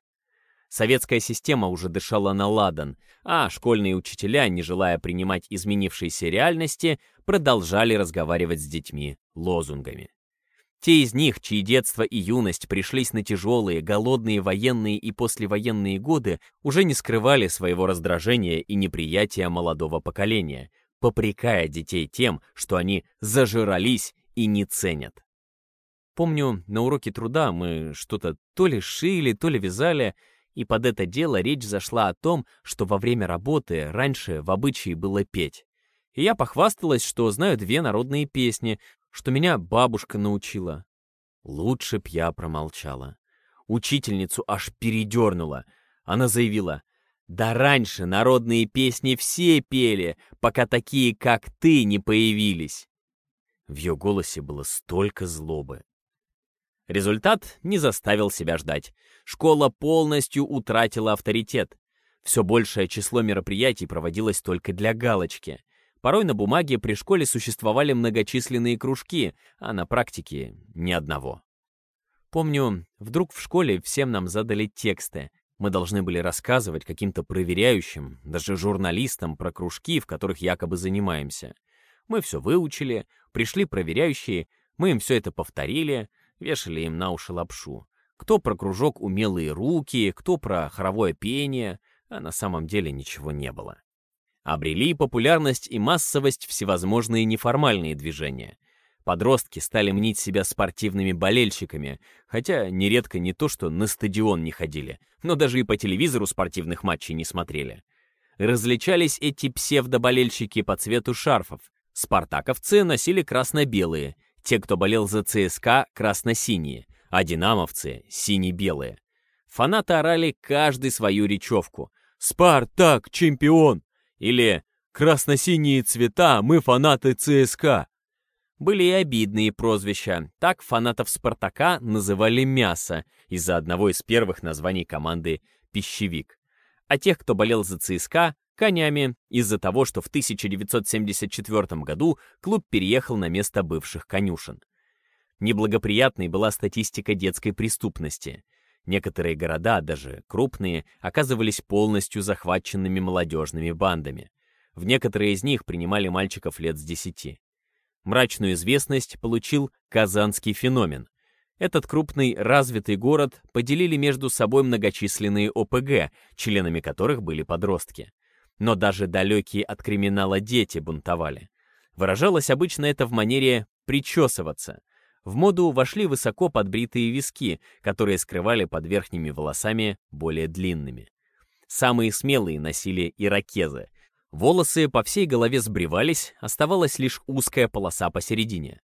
Советская система уже дышала на ладан, а школьные учителя, не желая принимать изменившиеся реальности, продолжали разговаривать с детьми лозунгами. Те из них, чьи детство и юность пришлись на тяжелые, голодные военные и послевоенные годы, уже не скрывали своего раздражения и неприятия молодого поколения, попрекая детей тем, что они зажирались и не ценят. Помню, на уроке труда мы что-то то ли шили, то ли вязали, и под это дело речь зашла о том, что во время работы раньше в обычае было петь. И я похвасталась, что знаю две народные песни, что меня бабушка научила. Лучше б я промолчала. Учительницу аж передернула. Она заявила, «Да раньше народные песни все пели, пока такие, как ты, не появились». В ее голосе было столько злобы. Результат не заставил себя ждать. Школа полностью утратила авторитет. Все большее число мероприятий проводилось только для галочки. Порой на бумаге при школе существовали многочисленные кружки, а на практике ни одного. Помню, вдруг в школе всем нам задали тексты. Мы должны были рассказывать каким-то проверяющим, даже журналистам про кружки, в которых якобы занимаемся. Мы все выучили, пришли проверяющие, мы им все это повторили, вешали им на уши лапшу. Кто про кружок «Умелые руки», кто про хоровое пение, а на самом деле ничего не было обрели популярность и массовость всевозможные неформальные движения. Подростки стали мнить себя спортивными болельщиками, хотя нередко не то, что на стадион не ходили, но даже и по телевизору спортивных матчей не смотрели. Различались эти псевдоболельщики по цвету шарфов. Спартаковцы носили красно-белые, те, кто болел за ЦСКА, красно-синие, а динамовцы — сине-белые. Фанаты орали каждый свою речевку. «Спартак, чемпион! Или «Красно-синие цвета, мы фанаты ЦСКА». Были и обидные прозвища. Так фанатов «Спартака» называли «Мясо» из-за одного из первых названий команды «Пищевик». А тех, кто болел за ЦСКА, конями из-за того, что в 1974 году клуб переехал на место бывших конюшен. Неблагоприятной была статистика детской преступности. Некоторые города, даже крупные, оказывались полностью захваченными молодежными бандами. В некоторые из них принимали мальчиков лет с десяти. Мрачную известность получил казанский феномен. Этот крупный развитый город поделили между собой многочисленные ОПГ, членами которых были подростки. Но даже далекие от криминала дети бунтовали. Выражалось обычно это в манере «причесываться», в моду вошли высоко подбритые виски, которые скрывали под верхними волосами более длинными. Самые смелые носили ирокезы. Волосы по всей голове сбривались, оставалась лишь узкая полоса посередине.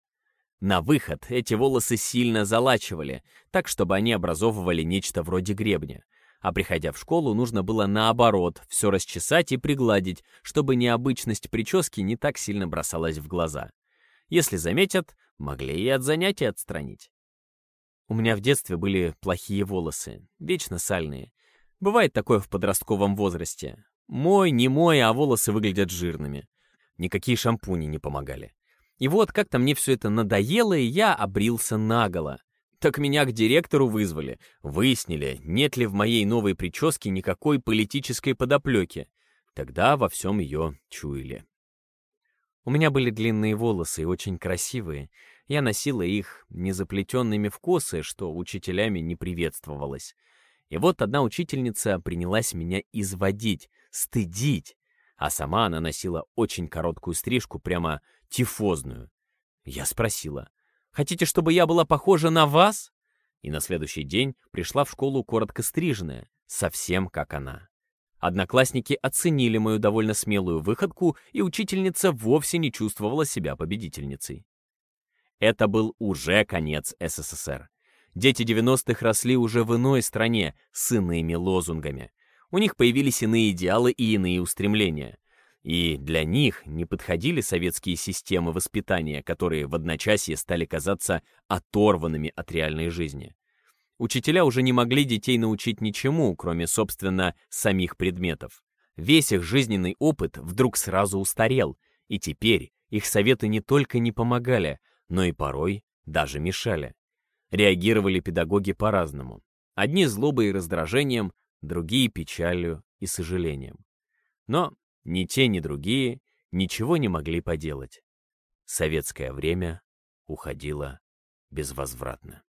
На выход эти волосы сильно залачивали, так чтобы они образовывали нечто вроде гребня. А приходя в школу, нужно было наоборот, все расчесать и пригладить, чтобы необычность прически не так сильно бросалась в глаза. Если заметят, могли и от занятий отстранить. У меня в детстве были плохие волосы, вечно сальные. Бывает такое в подростковом возрасте. Мой, не мой, а волосы выглядят жирными. Никакие шампуни не помогали. И вот как-то мне все это надоело, и я обрился наголо. Так меня к директору вызвали. Выяснили, нет ли в моей новой прическе никакой политической подоплеки. Тогда во всем ее чуяли. У меня были длинные волосы, очень красивые. Я носила их не заплетенными в косы, что учителями не приветствовалось. И вот одна учительница принялась меня изводить, стыдить, а сама она носила очень короткую стрижку, прямо тифозную. Я спросила, «Хотите, чтобы я была похожа на вас?» И на следующий день пришла в школу коротко стриженная, совсем как она. Одноклассники оценили мою довольно смелую выходку, и учительница вовсе не чувствовала себя победительницей. Это был уже конец СССР. Дети 90-х росли уже в иной стране, с иными лозунгами. У них появились иные идеалы и иные устремления. И для них не подходили советские системы воспитания, которые в одночасье стали казаться оторванными от реальной жизни. Учителя уже не могли детей научить ничему, кроме, собственно, самих предметов. Весь их жизненный опыт вдруг сразу устарел, и теперь их советы не только не помогали, но и порой даже мешали. Реагировали педагоги по-разному. Одни злобой и раздражением, другие печалью и сожалением. Но ни те, ни другие ничего не могли поделать. Советское время уходило безвозвратно.